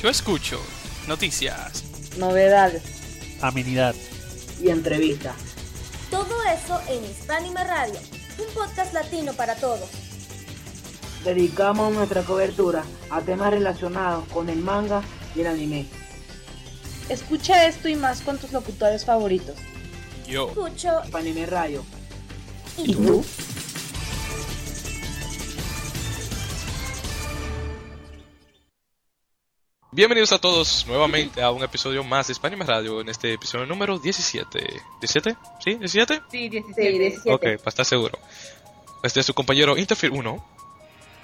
Yo escucho noticias, novedades amenidad y entrevistas. Todo eso en Hispánima Radio, un podcast latino para todos. Dedicamos nuestra cobertura a temas relacionados con el manga y el anime. Escucha esto y más con tus locutores favoritos. yo, Escucho. Anime Radio. ¿Y tú? Bienvenidos a todos nuevamente a un episodio más de España Radio, en este episodio número 17. ¿17? ¿Sí? ¿17? Sí, 17. Sí, 17. Ok, para estar seguro. Este es su compañero Interfere 1.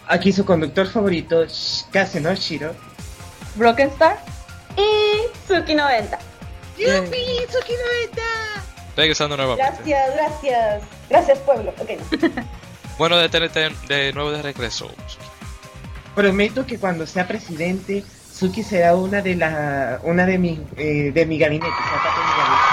Aquí su conductor favorito, Kazeno Shiro. Broken Star. Y Suki 90. Regresando nuevamente. Gracias, gracias. Gracias, pueblo. Ok, no. Bueno, de tenerte de nuevo de regreso. Prometo que cuando sea presidente, Suki será una de la, una de mi, eh, de mi gabinete. de mi gabinete.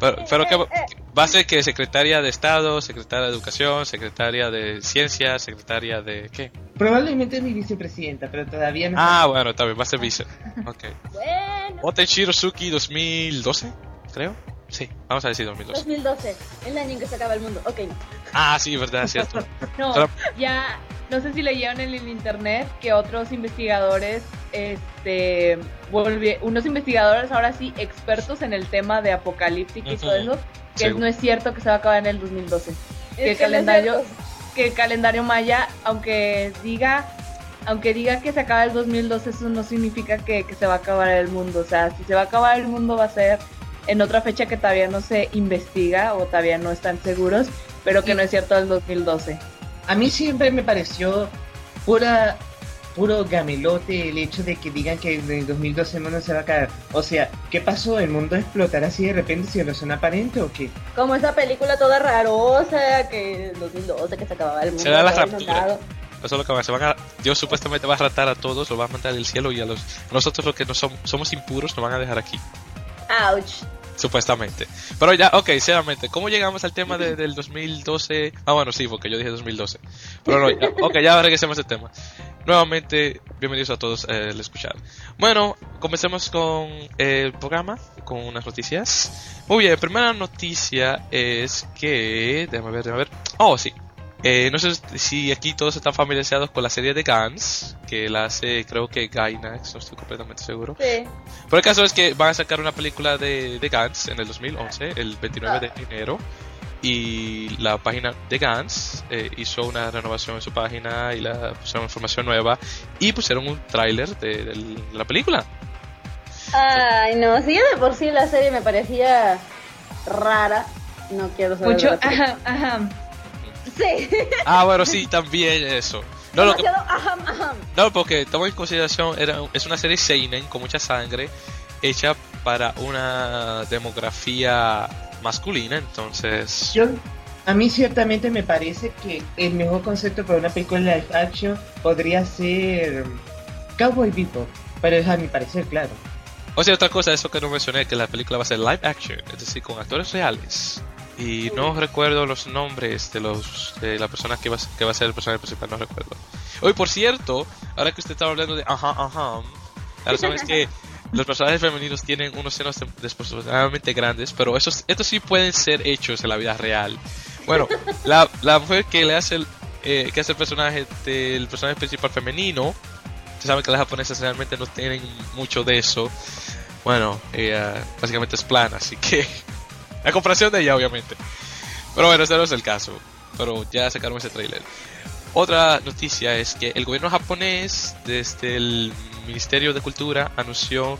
Pero, pero que Eh, eh. va a ser que secretaria de Estado, secretaria de Educación, secretaria de Ciencia, secretaria de... ¿Qué? Probablemente mi vicepresidenta, pero todavía no. Ah, bueno, bien, va a ser vice. Ok. Bueno. Otechiro Suki 2012, creo. Sí, vamos a decir 2012. 2012, el año en que se acaba el mundo. Ok. Ah, sí, verdad, cierto. No, Pero- ya, no sé si leyeron en el internet que otros investigadores, este, volvi- unos investigadores ahora sí expertos en el tema de apocalíptica y todo eso, que Sí. no es cierto que se va a acabar en el 2012. Que el Es que calendario, que el calendario maya, aunque diga, aunque diga que se acaba el 2012, eso no significa que, que se va a acabar el mundo. O sea, si se va a acabar el mundo va a ser en otra fecha que todavía no se investiga o todavía no están seguros, pero que no es cierto el 2012. A mí siempre me pareció pura, puro gamelote el hecho de que digan que en el 2012 el mundo se va a caer. O sea, ¿qué pasó? ¿El mundo explotará así de repente sin razón aparente o qué? Como esa película toda rarosa, que el 2012, que se acababa el mundo. Será la raptura. Eso es lo que va a se van a Dios supuestamente va a ratar a todos, los va a mandar del cielo y a los nosotros los que no somos, somos impuros nos van a dejar aquí. Ouch. Supuestamente. Pero ya, ok, seriamente, ¿cómo llegamos al tema de- del 2012? Ah, bueno, sí, porque yo dije 2012. Pero no, ya, ok, ya regresemos al tema. Nuevamente, bienvenidos a todos eh, al escuchar. Bueno, comencemos con el programa, con unas noticias. Muy bien, primera noticia es que... Déjame ver, déjame ver. Oh, sí. Eh, no sé si aquí todos están familiarizados con la serie de Guns, que la hace creo que Gainax, no estoy completamente seguro. Sí. Por el caso es que van a sacar una película de, de Gantz en el 2011, el 29 de enero. Y la página de Gantz eh, hizo una renovación en su página y la pusieron información nueva. Y pusieron un tráiler de, de la película. Ay, no, si ya de por sí la serie me parecía rara, no quiero saber. Mucho, ajá, ajá. Sí, Ah, bueno, sí, también eso. No, lo que- demasiado aham, aham. no porque tomo en consideración, era, es una serie Seinen con mucha sangre, hecha para una demografía masculina. Entonces, Yo, a mí ciertamente me parece que el mejor concepto para una película live action podría ser um, Cowboy Bebop, pero es a mi parecer, claro. O sea, otra cosa, eso que no mencioné, que la película va a ser live action, es decir, con actores reales. Y no recuerdo los nombres de los de la persona que va, a- que va a ser el personaje principal, no recuerdo. Hoy, por cierto, ahora que usted estaba hablando de ajá, ajá, la razón es que los personajes femeninos tienen unos senos desproporcionadamente grandes, pero esos, estos sí pueden ser hechos en la vida real. Bueno, la, la mujer que le hace el, eh, que hace el personaje del personaje principal femenino, se sabe que las japonesas realmente no tienen mucho de eso. Bueno, ella básicamente es plana, así que la comparación de ella, obviamente. Pero bueno, ese no es el caso. Pero ya sacaron ese trailer. Otra noticia es que el gobierno japonés, desde el Ministerio de Cultura, anunció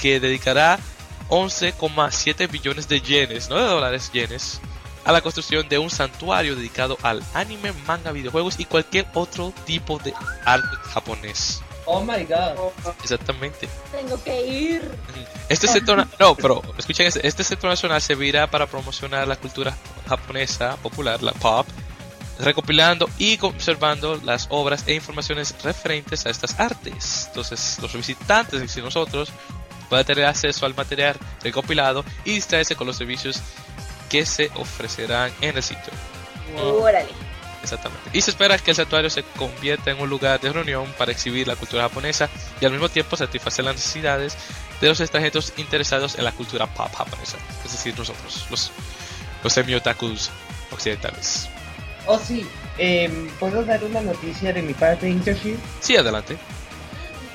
que dedicará 11,7 billones de yenes, no de dólares, yenes, a la construcción de un santuario dedicado al anime, manga, videojuegos y cualquier otro tipo de arte japonés. Oh my god. Exactamente. Tengo que ir. Este centro, na- no, pero escuchen, este, este centro nacional servirá para promocionar la cultura japonesa popular, la pop, recopilando y conservando las obras e informaciones referentes a estas artes. Entonces, los visitantes, es decir, nosotros, pueden tener acceso al material recopilado y distraerse con los servicios que se ofrecerán en el sitio. Órale. Exactamente. Y se espera que el santuario se convierta en un lugar de reunión para exhibir la cultura japonesa y al mismo tiempo satisfacer las necesidades de los extranjeros interesados en la cultura pop japonesa. Es decir, nosotros, los, los semi-otakus occidentales. Oh, sí. em, ¿Puedo dar una noticia de mi parte, Interfield? Sí, adelante.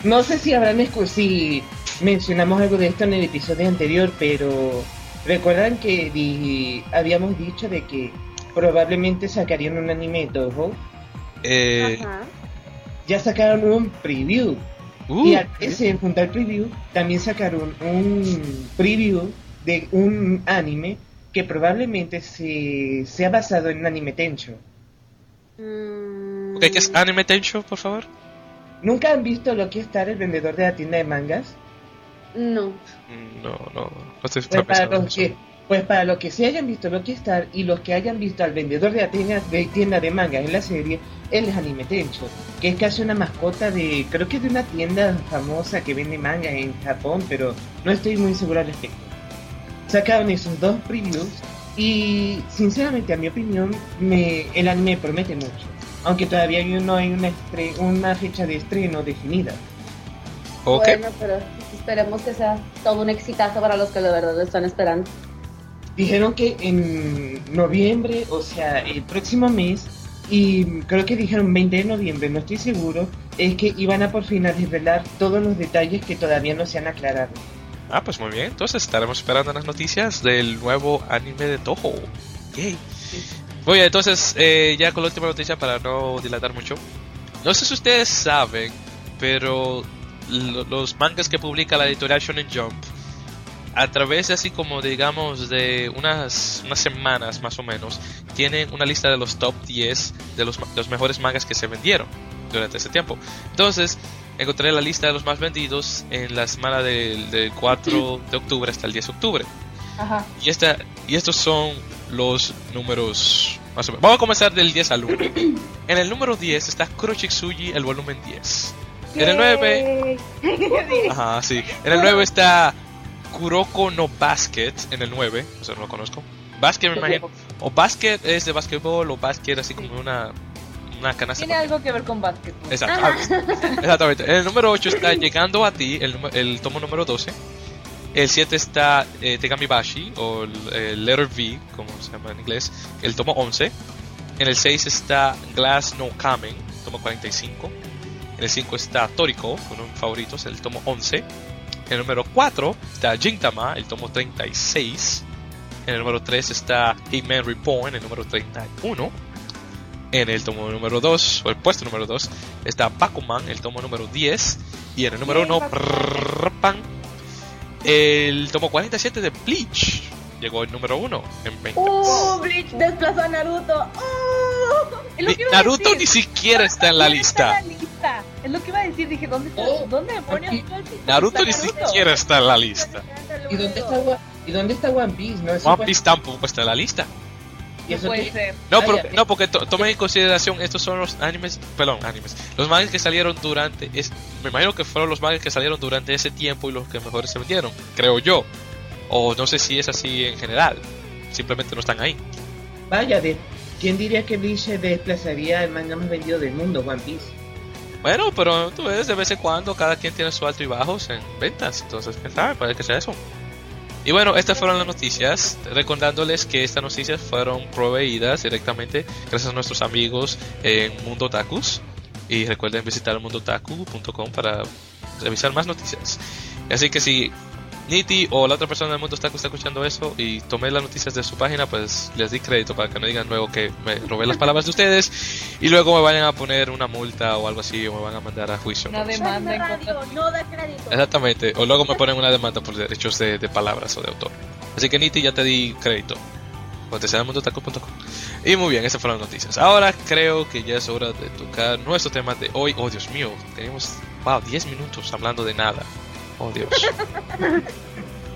No sé si habrán escu- si mencionamos algo de esto en el episodio anterior, pero recuerdan que di- habíamos dicho de que probablemente sacarían un anime Toho. Eh, Ajá. Ya sacaron un preview uh, y al ese junto al preview también sacaron un preview de un anime que probablemente se sea basado en anime Tencho. Mm, ¿qué es Anime Tencho, por favor? ¿Nunca han visto lo que es estar el vendedor de la tienda de mangas? No. Mm, No, no, no estoy Pues para, los que, pues para los que se hayan visto lo que Star y los que hayan visto al vendedor de la tienda de, tienda de mangas en la serie, él es Anime Tencho, que es casi una mascota de, creo que de una tienda famosa que vende mangas en Japón, pero no estoy muy seguro al respecto. Sacaron esos dos previews y sinceramente a mi opinión me, el anime promete mucho, aunque todavía no hay una, estre- una fecha de estreno definida. Ok, Bueno, pero esperemos que sea todo un exitazo para los que de verdad lo están esperando. Dijeron que en noviembre, o sea, el próximo mes, y creo que dijeron 20 de noviembre, no estoy seguro, es que iban a por fin a desvelar todos los detalles que todavía no se han aclarado. Ah, pues muy bien. Entonces estaremos esperando las noticias del nuevo anime de Toho. Yay. Muy bien, entonces eh, ya con la última noticia para no dilatar mucho. No sé si ustedes saben, pero lo- los mangas que publica la editorial Shonen Jump, a través de así como digamos de unas, unas semanas más o menos, tienen una lista de los top 10 de los, ma- los mejores mangas que se vendieron durante ese tiempo. Entonces, encontré la lista de los más vendidos en la semana del, del 4 de octubre hasta el 10 de octubre. Ajá. Y, esta, y estos son los números más o menos. Vamos a comenzar del 10 al 1. En el número 10 está Kuroshitsuji, el volumen 10. En el 9, ajá, sí. En el 9 está Kuroko no Basket, en el 9, o sea, no lo conozco. Basket me imagino. O basket es de basquetbol o basket así como una, una canasta. Tiene algo que ver con básquetbol. Exacto. ah, Exactamente. En el número 8 está Llegando a ti, el, el tomo número 12. El 7 está eh, Tegami Bashi, o el, el Letter V, como se llama en inglés, el tomo 11. En el 6 está Glass No Kamen, tomo 45. En el 5 está Toriko, uno de mis favoritos, el tomo 11. En el número 4 está Gintama, el tomo 36. En el número 3 está Hitman Reborn, el número 31. En el tomo número 2, o el puesto número 2, está Bakuman, el tomo número 10. Y en el número 1, el tomo 47 de Bleach. Llegó el número 1 en 20. ¡Uh! Bleach desplazó a Naruto. ¡Uh! Es lo Ni- que iba a Naruto decir. ni siquiera está en la ¿Dónde lista. Está en la lista. Es lo que iba a decir. Dije, ¿dónde está? Oh, ¿Dónde aquí. el tipo? Naruto ni Está siquiera está en la lista. ¿Y dónde está, ¿y dónde está One Piece? No, One Piece tampoco está en la lista. ¿Y No eso puede qué? ser. No, Ah, pero- no porque to- tomen en consideración, estos son los animes, perdón, animes, los mangas que salieron durante, es, me imagino que fueron los mangas que salieron durante ese tiempo y los que mejores se vendieron, creo yo. O no sé si es así en general, simplemente no están ahí. Vaya, de, ¿quién diría que Bleach desplazaría el manga más vendido del mundo, One Piece? Bueno, pero tú ves, de vez en cuando cada quien tiene su alto y bajos en ventas, entonces, quién sabe, puede que sea eso. Y bueno, estas fueron las noticias, recordándoles que estas noticias fueron proveídas directamente gracias a nuestros amigos en Mundo Otakus. Y recuerden visitar mundotaku.com para revisar más noticias. Así que si Niti o la otra persona del Mundo está escuchando eso y tomé las noticias de su página, pues les di crédito para que no digan luego que me robé las palabras de ustedes y luego me vayan a poner una multa o algo así o me van a mandar a juicio. Una ¿no? demanda en radio, contra. no da crédito. Exactamente, o luego me ponen una demanda por derechos de, de palabras o de autor. Así que Niti ya te di crédito. Y muy bien, esas fueron las noticias. Ahora creo que ya es hora de tocar nuestro tema de hoy. Oh, Dios mío, tenemos, wow, 10 minutos hablando de nada. Oh, Dios.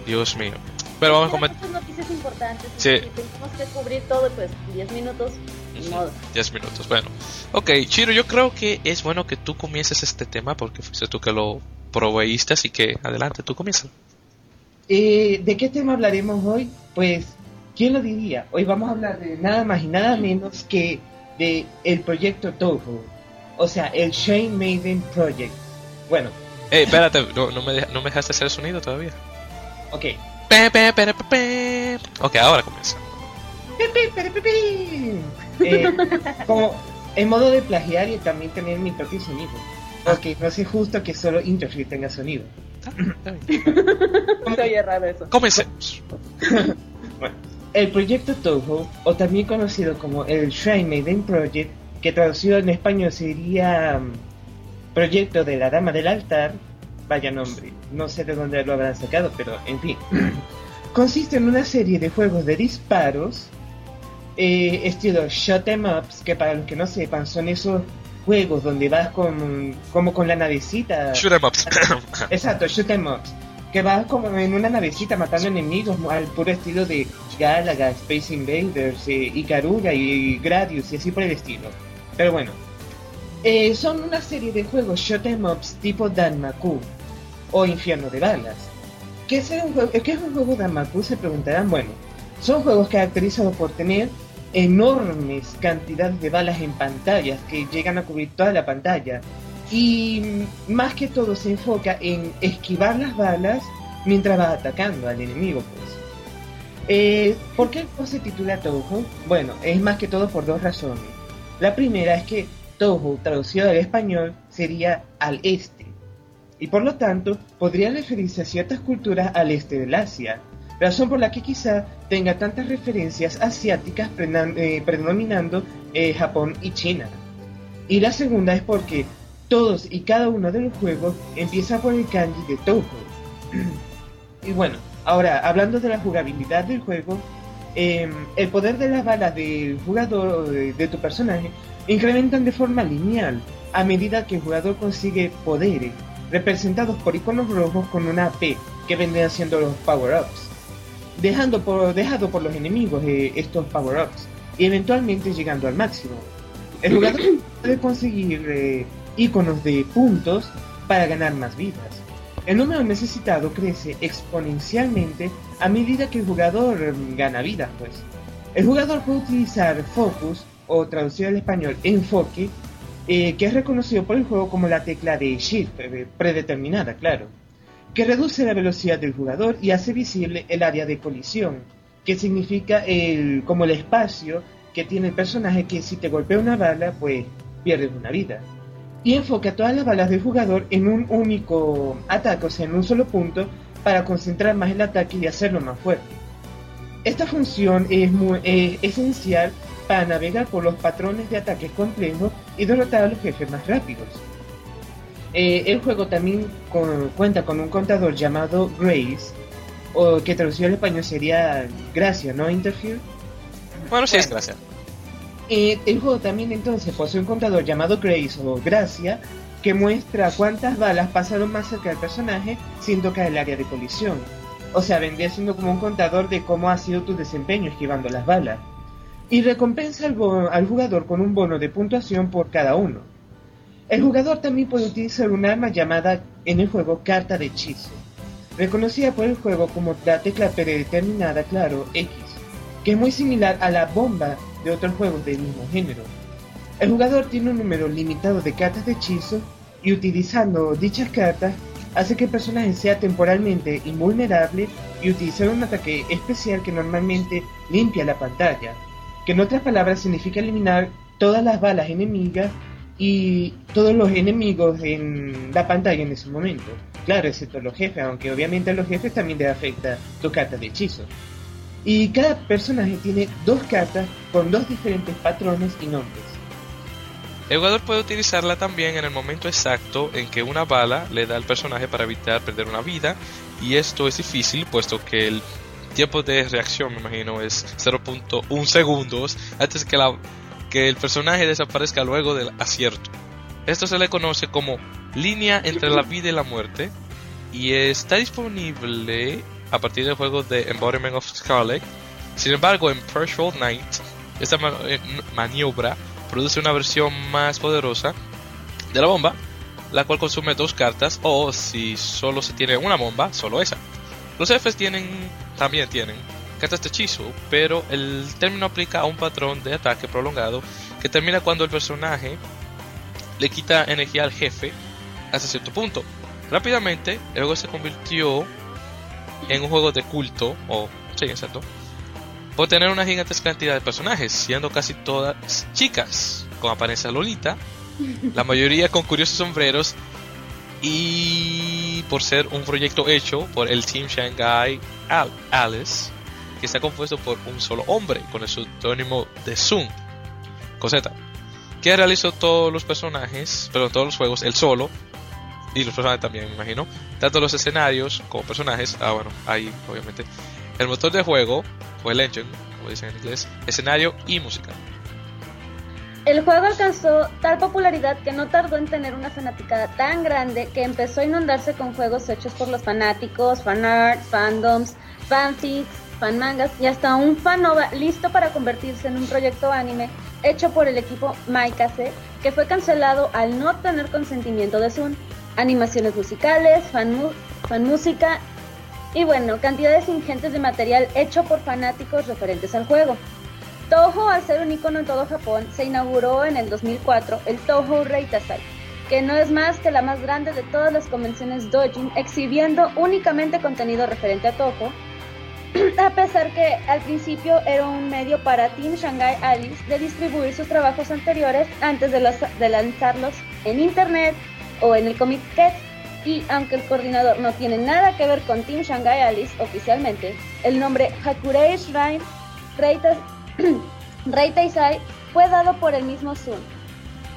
Dios mío. Pero vamos a comentar noticias importantes. Sí. Tenemos que cubrir todo, pues 10 minutos. Ni modo. 10 minutos. Bueno, ok, Chiro, yo creo que es bueno que tú comiences este tema porque fuiste tú que lo proveíste, así que adelante, tú comienza. Eh, ¿De qué tema hablaremos hoy? Pues ¿Quién lo diría? Hoy vamos a hablar de nada más y nada menos que de el proyecto Toho. O sea, el Shane Maiden Project. Bueno. Eh, espérate, no, no, me, no me dejaste hacer el sonido todavía. Ok. Pe, pe, pe, pe, pe. Ok, ahora comienza. Eh, como en modo de plagiar y también tener mi propio sonido. Porque no es justo que solo Interfree tenga sonido. ¿Cómo te raro eso? Comencemos. bueno, el proyecto Toho, o también conocido como el Shrine Maiden Project, que traducido en español sería um, Proyecto de la Dama del Altar, vaya nombre, no sé de dónde lo habrán sacado, pero en fin, consiste en una serie de juegos de disparos, eh, estilo shot em ups, que para los que no sepan son esos juegos donde vas con como con la navecita. Shoot em ups. Exacto, shoot em ups. Que vas como en una navecita matando enemigos al puro estilo de Galaga, Space Invaders, eh, Ikaruga y Gradius y así por el estilo. Pero bueno, eh, son una serie de juegos shot em ups tipo Danmaku o Infierno de Balas. ¿Qué es un juego, ¿qué es Danmaku? Se preguntarán. Bueno, son juegos caracterizados por tener enormes cantidades de balas en pantallas que llegan a cubrir toda la pantalla. Y más que todo se enfoca en esquivar las balas mientras va atacando al enemigo. Pues. Eh, ¿Por qué se titula Touhou? Bueno, es más que todo por dos razones. La primera es que Touhou, traducido al español, sería al este. Y por lo tanto, podría referirse a ciertas culturas al este del Asia, razón por la que quizá tenga tantas referencias asiáticas eh, predominando eh, Japón y China. Y la segunda es porque todos y cada uno de los juegos empieza por el kanji de Toho. y bueno, ahora hablando de la jugabilidad del juego, em, el poder de las balas del jugador de, de tu personaje incrementan de forma lineal a medida que el jugador consigue poderes representados por iconos rojos con una P que vendrían siendo los power-ups dejando por, dejado por los enemigos eh, estos power-ups y eventualmente llegando al máximo. El jugador puede conseguir eh, iconos de puntos para ganar más vidas. El número necesitado crece exponencialmente a medida que el jugador mm, gana vidas, pues. El jugador puede utilizar Focus, o traducido al español Enfoque, eh, que es reconocido por el juego como la tecla de Shift, predeterminada, claro que reduce la velocidad del jugador y hace visible el área de colisión, que significa el, como el espacio que tiene el personaje que si te golpea una bala, pues pierdes una vida. Y enfoca todas las balas del jugador en un único ataque, o sea, en un solo punto, para concentrar más el ataque y hacerlo más fuerte. Esta función es, muy, es esencial para navegar por los patrones de ataques complejos y derrotar a los jefes más rápidos. Eh, el juego también cuenta con un contador llamado Grace, o que traducido al español sería Gracia, ¿no? Interfere. Bueno, sí es Gracia. Eh, el juego también entonces posee un contador llamado Grace o Gracia, que muestra cuántas balas pasaron más cerca del personaje sin tocar el área de colisión. O sea, vendría siendo como un contador de cómo ha sido tu desempeño esquivando las balas. Y recompensa al jugador con un bono de puntuación por cada uno. El jugador también puede utilizar un arma llamada en el juego carta de hechizo, reconocida por el juego como la tecla predeterminada, claro, X, que es muy similar a la bomba de otros juegos del mismo género. El jugador tiene un número limitado de cartas de hechizo y utilizando dichas cartas hace que el personaje sea temporalmente invulnerable y utilizar un ataque especial que normalmente limpia la pantalla, que en otras palabras significa eliminar todas las balas enemigas y todos los enemigos en la pantalla en ese momento. Claro, excepto los jefes, aunque obviamente a los jefes también les afecta tu carta de hechizo. Y cada personaje tiene dos cartas con dos diferentes patrones y nombres. El jugador puede utilizarla también en el momento exacto en que una bala le da al personaje para evitar perder una vida, y esto es difícil puesto que el tiempo de reacción, me imagino, es 0.1 segundos antes que la que el personaje desaparezca luego del acierto. Esto se le conoce como línea entre la vida y la muerte y está disponible a partir del juego de Embodiment of Scarlet. Sin embargo, en Threshold Night, esta eh, maniobra produce una versión más poderosa de la bomba, la cual consume dos cartas o si solo se tiene una bomba, solo esa. Los jefes tienen, también tienen casta este hechizo, pero el término aplica a un patrón de ataque prolongado que termina cuando el personaje le quita energía al jefe hasta cierto punto. Rápidamente, el juego se convirtió en un juego de culto, o sí, exacto, por tener una gigantesca cantidad de personajes, siendo casi todas chicas, con apariencia lolita, la mayoría con curiosos sombreros y por ser un proyecto hecho por el Team Shanghai Alice, que está compuesto por un solo hombre con el seudónimo de Sun, Coseta, que realizó todos los personajes, pero todos los juegos, él solo, y los personajes también, me imagino, tanto los escenarios como personajes, ah bueno, ahí obviamente, el motor de juego, o el engine, como dicen en inglés, escenario y música. El juego alcanzó tal popularidad que no tardó en tener una fanaticada tan grande que empezó a inundarse con juegos hechos por los fanáticos, fanart, fandoms, fanfics, fanmangas y hasta un fanova listo para convertirse en un proyecto anime hecho por el equipo Maikase que fue cancelado al no obtener consentimiento de Sun. Animaciones musicales, fan, fan música y bueno, cantidades ingentes de material hecho por fanáticos referentes al juego. Toho, al ser un icono en todo Japón, se inauguró en el 2004 el Toho Reitasai, que no es más que la más grande de todas las convenciones Dojin, exhibiendo únicamente contenido referente a Toho, a pesar que al principio era un medio para Team Shanghai Alice de distribuir sus trabajos anteriores antes de, lanzarlos en internet o en el Comic Cat. Y aunque el coordinador no tiene nada que ver con Team Shanghai Alice oficialmente, el nombre Hakurei Shrine Rey Taisai fue dado por el mismo Sun.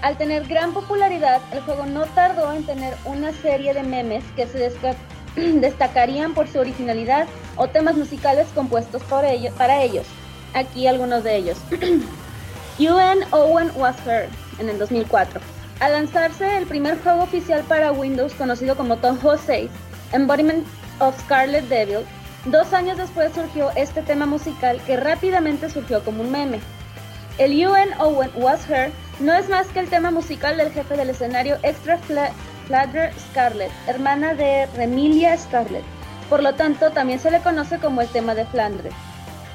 Al tener gran popularidad, el juego no tardó en tener una serie de memes que se destacarían por su originalidad o temas musicales compuestos para ellos. Aquí algunos de ellos. UN Owen Was Her en el 2004. Al lanzarse el primer juego oficial para Windows conocido como Toho 6, Embodiment of Scarlet Devil, Dos años después surgió este tema musical que rápidamente surgió como un meme. El UN Owen Was Her no es más que el tema musical del jefe del escenario Extra Fladder Scarlett, hermana de Remilia Scarlett. Por lo tanto, también se le conoce como el tema de Flandre.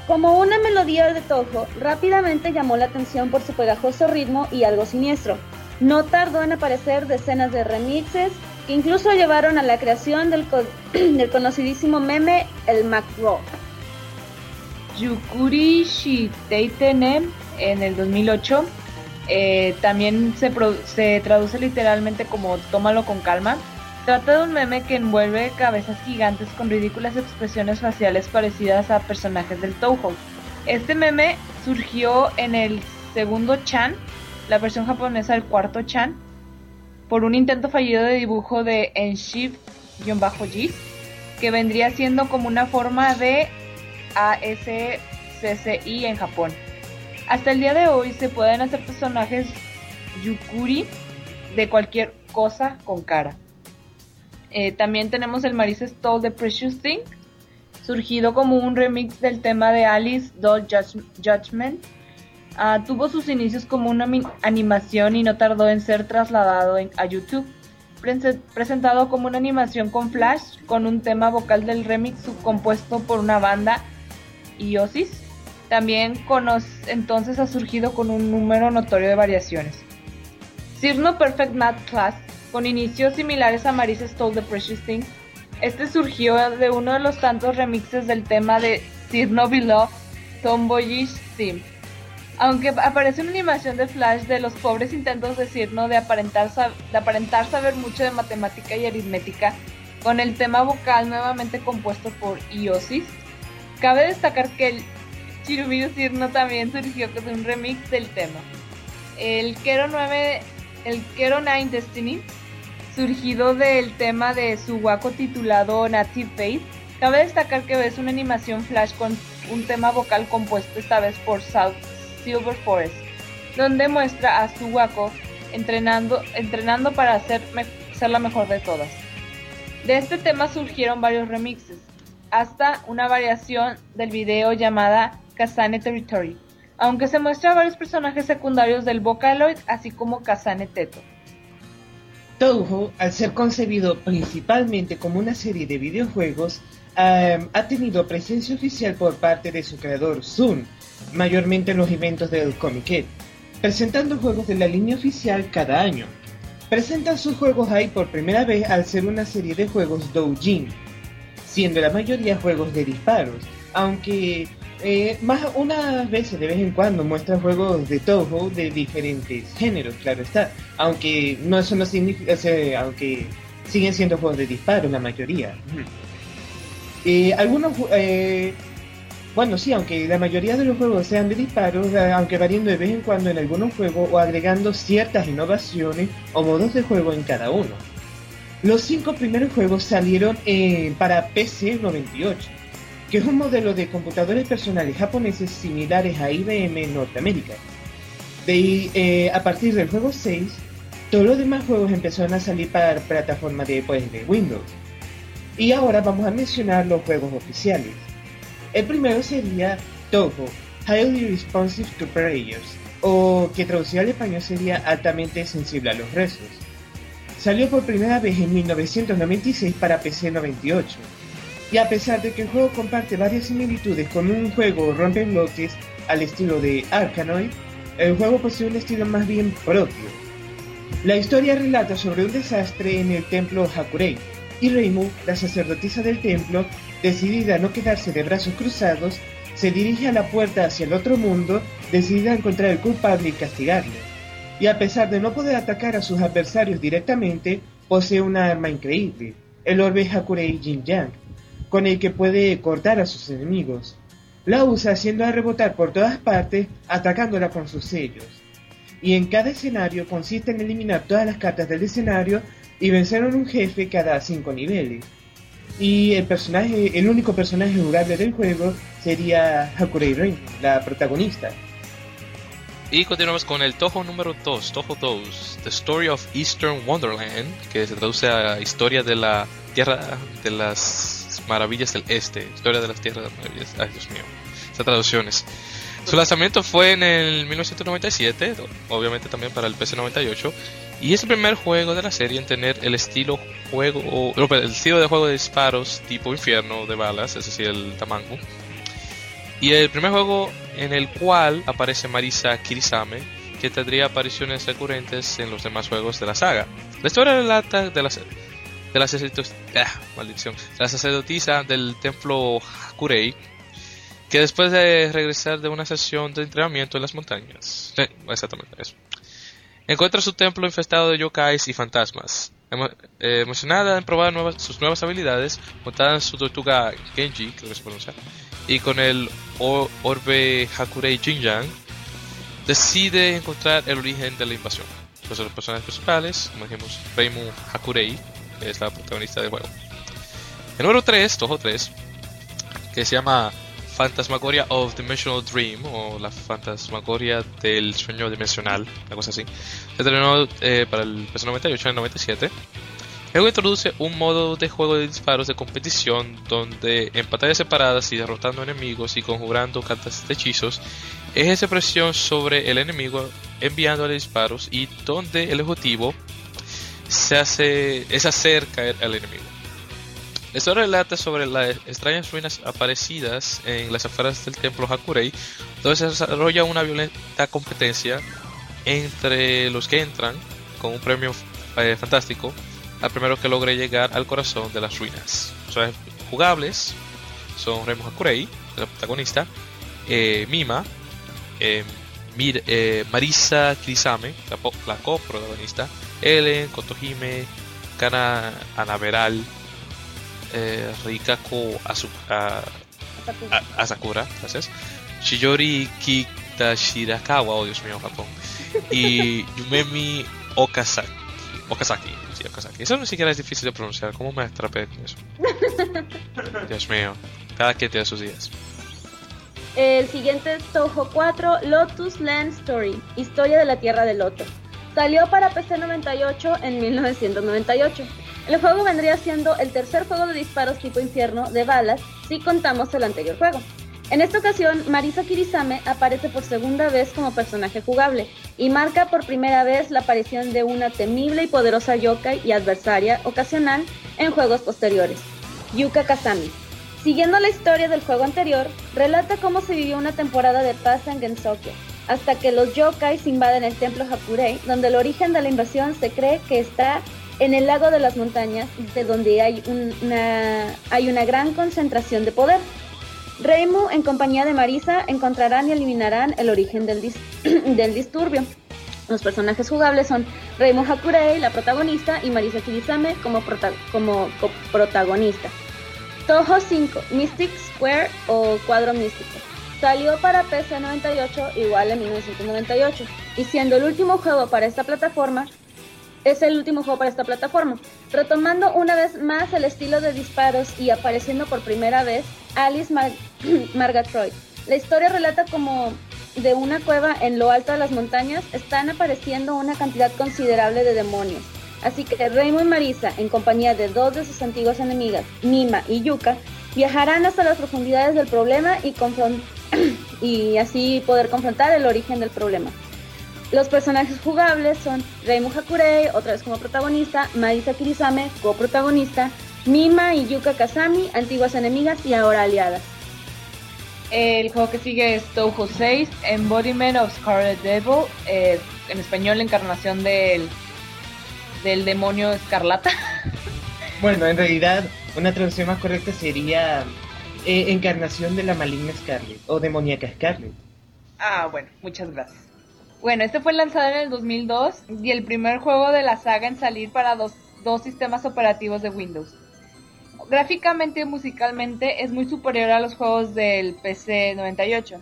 Como una melodía de Toho, rápidamente llamó la atención por su pegajoso ritmo y algo siniestro. No tardó en aparecer decenas de remixes, que incluso llevaron a la creación del, conocidísimo meme el Macro. Yukuri Shiteitenem en el 2008 eh, también se, se traduce literalmente como tómalo con calma. Trata de un meme que envuelve cabezas gigantes con ridículas expresiones faciales parecidas a personajes del Touhou. Este meme surgió en el segundo Chan, la versión japonesa del cuarto Chan, por un intento fallido de dibujo de Enshift-G, que vendría siendo como una forma de ASCCI en Japón. Hasta el día de hoy se pueden hacer personajes Yukuri de cualquier cosa con cara. Eh, también tenemos el Marisa Stole de Precious Thing, surgido como un remix del tema de Alice Doll Judgment Ah, tuvo sus inicios como una animación y no tardó en ser trasladado a YouTube. presentado como una animación con flash, con un tema vocal del remix compuesto por una banda, Iosis. También entonces ha surgido con un número notorio de variaciones. Cirno Perfect Math Class, con inicios similares a Marisa Stole the Precious Things, este surgió de uno de los tantos remixes del tema de Cirno Beloved Tomboyish Theme aunque aparece una animación de Flash de los pobres intentos de Cirno de aparentar, de aparentar saber mucho de matemática y aritmética, con el tema vocal nuevamente compuesto por Iosis, cabe destacar que el Chirubiru Cirno también surgió con un remix del tema. El Kero 9, el Kero 9 Destiny, surgido del tema de su guaco titulado Native Faith, cabe destacar que es una animación flash con un tema vocal compuesto esta vez por South Silver Forest, donde muestra a Suwako entrenando, entrenando para ser, ser la mejor de todas. De este tema surgieron varios remixes, hasta una variación del video llamada Kazane Territory, aunque se muestra a varios personajes secundarios del Vocaloid, así como Kazane Teto. Touhou, al ser concebido principalmente como una serie de videojuegos, um, ha tenido presencia oficial por parte de su creador Zoom, mayormente en los eventos del Comic presentando juegos de la línea oficial cada año. Presentan sus juegos ahí por primera vez al ser una serie de juegos doujin, siendo la mayoría juegos de disparos, aunque eh, más unas veces de vez en cuando muestra juegos de Toho de diferentes géneros, claro está, aunque no eso no significa, aunque siguen siendo juegos de disparos la mayoría. Eh, algunos eh, bueno, sí, aunque la mayoría de los juegos sean de disparos, eh, aunque variando de vez en cuando en algunos juegos o agregando ciertas innovaciones o modos de juego en cada uno. Los cinco primeros juegos salieron eh, para PC 98, que es un modelo de computadores personales japoneses similares a IBM en Norteamérica. De, eh, a partir del juego 6, todos los demás juegos empezaron a salir para plataforma de, pues, de Windows. Y ahora vamos a mencionar los juegos oficiales. El primero sería Toho, Highly Responsive to Prayers, o que traducido al español sería altamente sensible a los rezos. Salió por primera vez en 1996 para PC 98, y a pesar de que el juego comparte varias similitudes con un juego bloques al estilo de Arkanoid, el juego posee un estilo más bien propio. La historia relata sobre un desastre en el templo Hakurei, y Reimu, la sacerdotisa del templo, decidida a no quedarse de brazos cruzados, se dirige a la puerta hacia el otro mundo, decidida a encontrar al culpable y castigarlo. Y a pesar de no poder atacar a sus adversarios directamente, posee una arma increíble, el orbe Hakurei Jin-Yang, con el que puede cortar a sus enemigos. La usa haciéndola rebotar por todas partes, atacándola con sus sellos. Y en cada escenario consiste en eliminar todas las cartas del escenario y vencer a un jefe cada 5 niveles. Y el personaje, el único personaje jugable del juego sería Hakurei Rin, la protagonista. Y continuamos con el Toho número 2, Toho 2, The Story of Eastern Wonderland, que se traduce a Historia de la Tierra de las Maravillas del Este, Historia de las Tierras de las Maravillas, ay Dios mío, esas traducciones. Su lanzamiento fue en el 1997, obviamente también para el PC98, y es el primer juego de la serie en tener el estilo juego, el estilo de juego de disparos tipo infierno de balas, es decir, el Tamango. Y el primer juego en el cual aparece Marisa Kirisame, que tendría apariciones recurrentes en los demás juegos de la saga. La historia relata de la, de la, ah, sacerdotisa del templo Hakurei, que después de regresar de una sesión de entrenamiento en las montañas, exactamente eso, Encuentra su templo infestado de yokais y fantasmas. Eh, emocionada en probar sus nuevas habilidades, montada en su tortuga Genji, creo que se pronuncia, y con el orbe Hakurei Jinjang, decide encontrar el origen de la invasión. Los personajes principales, como dijimos, Reimu Hakurei, que es la protagonista del juego. El número 3, Toho 3, que se llama Fantasmagoria of Dimensional Dream o la Fantasmagoria del sueño dimensional, una cosa así. Se estrenó eh, para el PS98 en el 97. Luego introduce un modo de juego de disparos de competición donde en batallas separadas y derrotando enemigos y conjurando cartas de hechizos, ejerce presión sobre el enemigo enviándole disparos y donde el objetivo se hace es hacer caer al enemigo. Esto relata sobre las extrañas ruinas aparecidas en las afueras del templo Hakurei, donde se desarrolla una violenta competencia entre los que entran con un premio eh, fantástico al primero que logre llegar al corazón de las ruinas. Son jugables son Remo Hakurei, la protagonista, eh, Mima, eh, Marisa Kirisame, la, la coprotagonista, Ellen, Kotohime, Kana Anaveral, eh, Rikako Asakura, gracias. Shiyori Kitashirakawa, oh Dios mío, Japón. Y Yumemi Okazaki. Okazaki, sí, Okazaki. Eso ni siquiera es difícil de pronunciar. ¿Cómo me atrapé con eso? Dios mío, cada quien tiene sus días. El siguiente es Toho 4, Lotus Land Story, Historia de la Tierra de Loto. Salió para PC 98 en 1998. El juego vendría siendo el tercer juego de disparos tipo infierno de balas si contamos el anterior juego. En esta ocasión, Marisa Kirisame aparece por segunda vez como personaje jugable y marca por primera vez la aparición de una temible y poderosa yokai y adversaria ocasional en juegos posteriores, Yuka Kazami. Siguiendo la historia del juego anterior, relata cómo se vivió una temporada de paz en Gensokyo, hasta que los yokais invaden el templo Hakurei, donde el origen de la invasión se cree que está en el lago de las montañas, de donde hay una, hay una gran concentración de poder. Reimu, en compañía de Marisa, encontrarán y eliminarán el origen del, del disturbio. Los personajes jugables son Reimu Hakurei, la protagonista, y Marisa Kirisame como, como protagonista. Toho 5, Mystic Square o Cuadro Místico. Salió para PC 98 igual en 1998 y siendo el último juego para esta plataforma, es el último juego para esta plataforma, retomando una vez más el estilo de disparos y apareciendo por primera vez Alice Mar. La historia relata como de una cueva en lo alto de las montañas están apareciendo una cantidad considerable de demonios. Así que Raymond y Marisa, en compañía de dos de sus antiguas enemigas, Mima y Yuka, viajarán hasta las profundidades del problema y así poder confrontar el origen del problema. Los personajes jugables son Reimu Hakurei, otra vez como protagonista, Marisa Kirisame, coprotagonista, Mima y Yuka Kazami, antiguas enemigas y ahora aliadas. El juego que sigue es Touhou 6, Embodiment of Scarlet Devil, eh, en español, la encarnación del, del demonio escarlata. Bueno, en realidad, una traducción más correcta sería eh, encarnación de la maligna Scarlet o demoníaca Scarlet. Ah, bueno, muchas gracias. Bueno, este fue lanzado en el 2002 y el primer juego de la saga en salir para dos, sistemas operativos de Windows. Gráficamente y musicalmente es muy superior a los juegos del PC 98.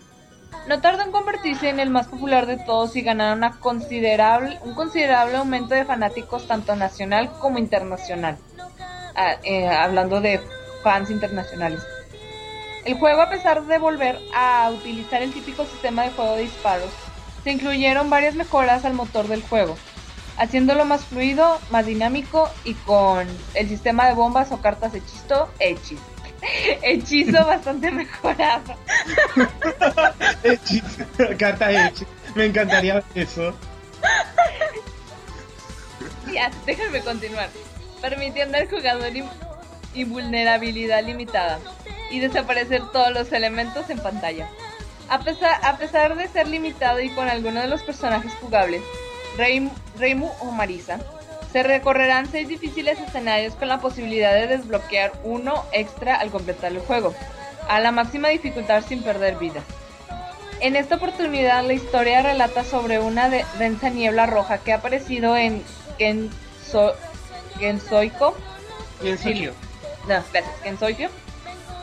No tardó en convertirse en el más popular de todos y ganar una considerable, un considerable aumento de fanáticos tanto nacional como internacional. Ah, eh, hablando de fans internacionales. El juego, a pesar de volver a utilizar el típico sistema de juego de disparos, se incluyeron varias mejoras al motor del juego, haciéndolo más fluido, más dinámico y con el sistema de bombas o cartas hechizo, hechizo, hechizo bastante mejorado. hechizo, carta hechizo. Me encantaría eso. Ya, déjame continuar. Permitiendo al jugador invulnerabilidad limitada y desaparecer todos los elementos en pantalla. A pesar, a pesar de ser limitado y con algunos de los personajes jugables, Reimu o Marisa, se recorrerán seis difíciles escenarios con la posibilidad de desbloquear uno extra al completar el juego, a la máxima dificultad sin perder vidas. En esta oportunidad la historia relata sobre una densa niebla roja que ha aparecido en Genso, Gensoiko. Gensoikyo. No, gracias, Gensoikyo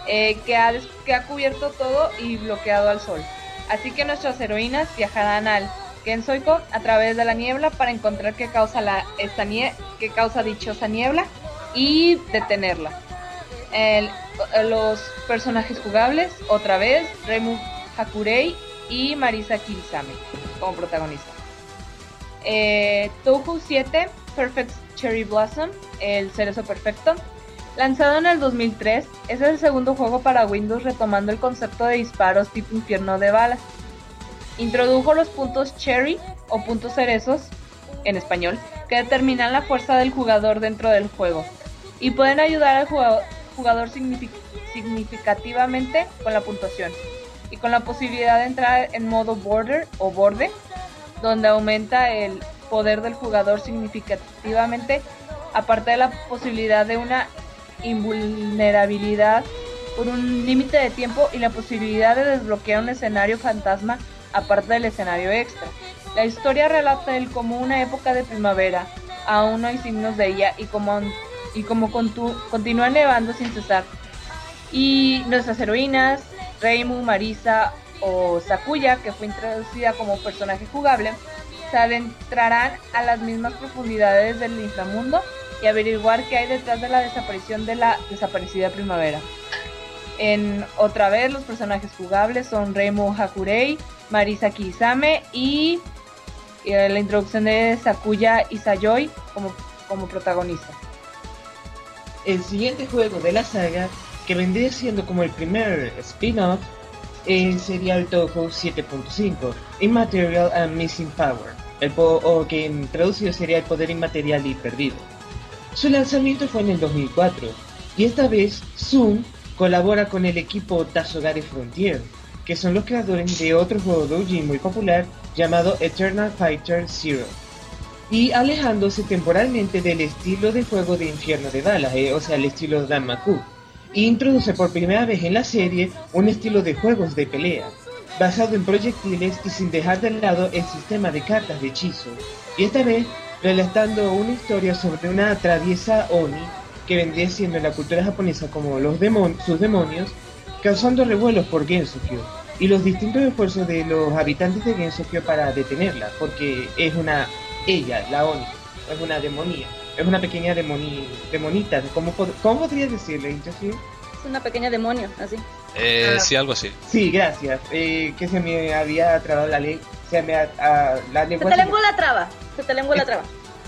eh, que, ha, que ha cubierto todo y bloqueado al sol. Así que nuestras heroínas viajarán al Gensoiko a través de la niebla para encontrar qué causa, la, esta nie qué causa dichosa niebla y detenerla. los personajes jugables, otra vez, Remu Hakurei y Marisa Kirisame como protagonista. Eh, Touhou 7, Perfect Cherry Blossom, el cerezo perfecto, Lanzado en el 2003, es el segundo juego para Windows retomando el concepto de disparos tipo infierno de balas. Introdujo los puntos cherry o puntos cerezos, en español, que determinan la fuerza del jugador dentro del juego y pueden ayudar al jugador, significativamente con la puntuación y con la posibilidad de entrar en modo border o borde, donde aumenta el poder del jugador significativamente, aparte de la posibilidad de una invulnerabilidad por un límite de tiempo y la posibilidad de desbloquear un escenario fantasma aparte del escenario extra. La historia relata el como una época de primavera, aún no hay signos de ella y como, y como continúa nevando sin cesar. Y nuestras heroínas, Reimu, Marisa o Sakuya, que fue introducida como personaje jugable, se adentrarán a las mismas profundidades del inframundo y averiguar qué hay detrás de la desaparición de la desaparecida primavera. En otra vez los personajes jugables son Remo Hakurei, Marisa Kisame y, eh, la introducción de Sakuya Isayoi como, como protagonista. El siguiente juego de la saga, que vendría siendo como el primer spin-off, eh, sería el Toho 7.5, Immaterial and Missing Power, el o que en traducido sería el poder inmaterial y perdido. Su lanzamiento fue en el 2004 y esta vez Zoom colabora con el equipo Tazogare Frontier, que son los creadores de otro juego doji muy popular llamado Eternal Fighter Zero. Y alejándose temporalmente del estilo de juego de Infierno de Balas, eh, o sea, el estilo Danmaku. Introduce por primera vez en la serie un estilo de juegos de pelea, basado en proyectiles y sin dejar de lado el sistema de cartas de hechizo. Y esta vez relatando una historia sobre una traviesa Oni que vendría siendo en la cultura japonesa como los sus demonios, causando revuelos por Gensokyo y los distintos esfuerzos de los habitantes de Gensokyo para detenerla, porque es una ella, la Oni, es una demonía, es una pequeña demoni, demonita, ¿cómo, ¿cómo podría decirle, Es una pequeña demonio, así. Eh, sí, algo así. Sí, gracias. Eh, que se me había trabado la ley. Se me la lengua. Se te lengua la traba. Se te lengua la traba.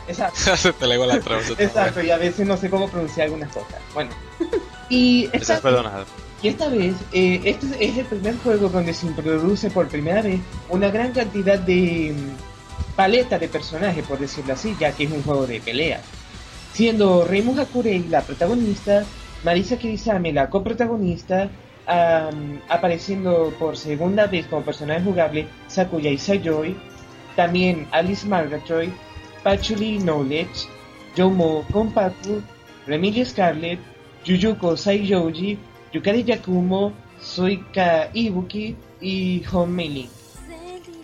Exacto. se te lengua la traba. Exacto, y a veces no sé cómo pronunciar algunas cosas. Bueno. Y esta, y esta vez, eh, este es el primer juego donde se introduce por primera vez una gran cantidad de mm, paleta de personajes, por decirlo así, ya que es un juego de pelea. Siendo Reimu Hakurei la protagonista, Marisa Kirisame la coprotagonista, apareciendo por segunda vez como personaje jugable Sakuya Isayoi, también Alice Margatroyd, Patchouli Knowledge, Yomo Konpaku, Remilia Scarlet, Yuyuko Saiyoji, Yukari Yakumo, Soika Ibuki y Homeli.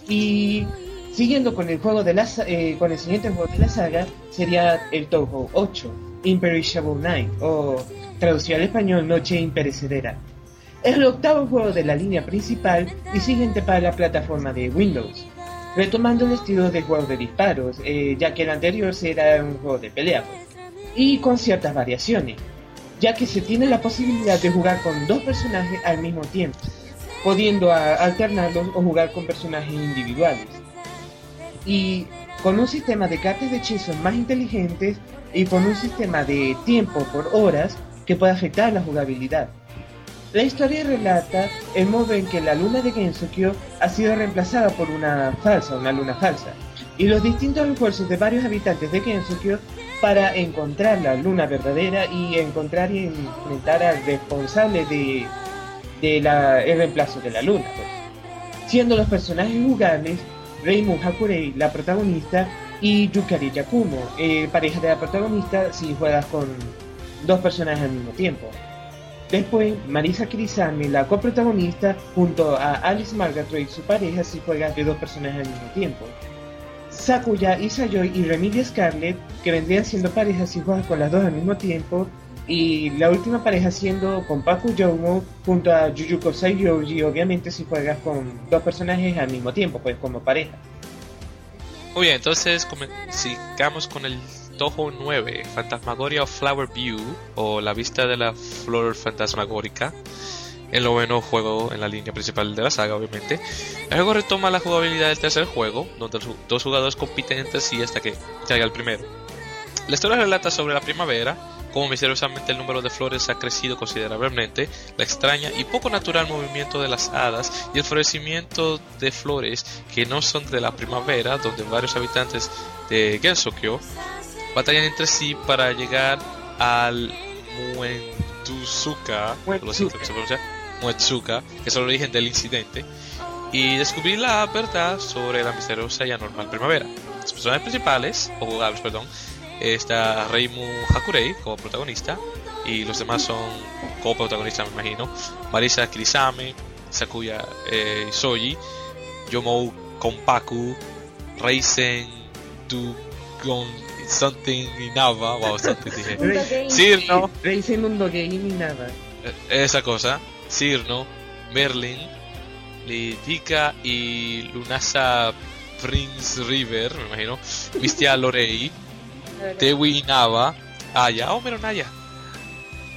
Y siguiendo con el juego de la, eh, con el siguiente juego de la saga sería el Toho 8, Imperishable Night o traducido al español Noche Imperecedera. Es el octavo juego de la línea principal y siguiente para la plataforma de Windows, retomando el estilo de juego de disparos, eh, ya que el anterior era un juego de pelea, y con ciertas variaciones, ya que se tiene la posibilidad de jugar con dos personajes al mismo tiempo, pudiendo alternarlos o jugar con personajes individuales. Y con un sistema de cartas de hechizos más inteligentes y con un sistema de tiempo por horas que puede afectar la jugabilidad. La historia relata el modo en que la luna de Gensokyo ha sido reemplazada por una falsa, una luna falsa, y los distintos esfuerzos de varios habitantes de Gensokyo para encontrar la luna verdadera y encontrar y enfrentar al responsable de, reemplazo de la luna. Pues. Siendo los personajes jugables Reimu Hakurei, la protagonista, y Yukari Yakumo, eh, pareja de la protagonista si juegas con dos personajes al mismo tiempo. Después, Marisa Kirisame, la coprotagonista, junto a Alice Margaret, su pareja, si juegan de dos personajes al mismo tiempo. Sakuya Isayoi y Remilia Scarlett, que vendrían siendo parejas si juegan con las dos al mismo tiempo. Y la última pareja siendo con Paku Yomo junto a Jujutsu Saiyoji, obviamente si juegas con dos personajes al mismo tiempo, pues como pareja. Muy bien, entonces sigamos con el Toho 9, Fantasmagoria of Flower View, o la vista de la flor fantasmagórica, el noveno juego en la línea principal de la saga, obviamente. El juego retoma la jugabilidad del tercer juego, donde dos jugadores compiten entre sí hasta que caiga el primero. La historia relata sobre la primavera, como misteriosamente el número de flores ha crecido considerablemente, la extraña y poco natural movimiento de las hadas y el florecimiento de flores que no son de la primavera, donde varios habitantes de Gensokyo batallan entre sí para llegar al pronuncia, Muetsuka, que es el origen del incidente, y descubrir la verdad sobre la misteriosa y anormal primavera. Los personajes principales, o jugables, perdón, está Reimu Hakurei como protagonista, y los demás son co-protagonistas, me imagino, Marisa Kirisame, Sakuya eh, Soji, Yomou Konpaku, Reisen Dugon Something y Nava, wow, something dije. Cirno. Rey Mundo Game esa cosa. Cirno, Merlin, Litika y Lunasa Prince River, me imagino. Mistia Lorei, Tewi Nava, Aya, oh, mira Naya.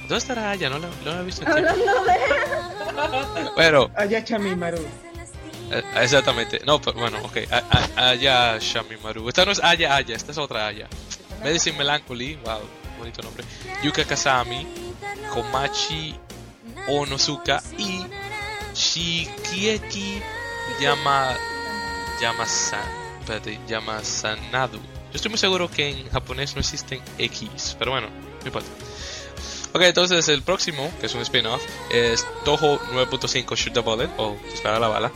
¿Dónde estará Aya? No la, no la he visto en tiempo. bueno. Aya Chamimaru. Eh, exactamente. No, pero bueno, ok. Aya Shamimaru. Esta no es Aya Aya, esta es otra Aya. Medicine Melancholy, wow, bonito nombre. Yuka Kasami, Komachi Onosuka y Shikieki Yama Yamasan, espérate, Yamasanadu. Yo estoy muy seguro que en japonés no existen X, pero bueno, no importa. Ok, entonces el próximo, que es un spin-off, es Toho 9.5 Shoot the Bullet o Dispara la bala.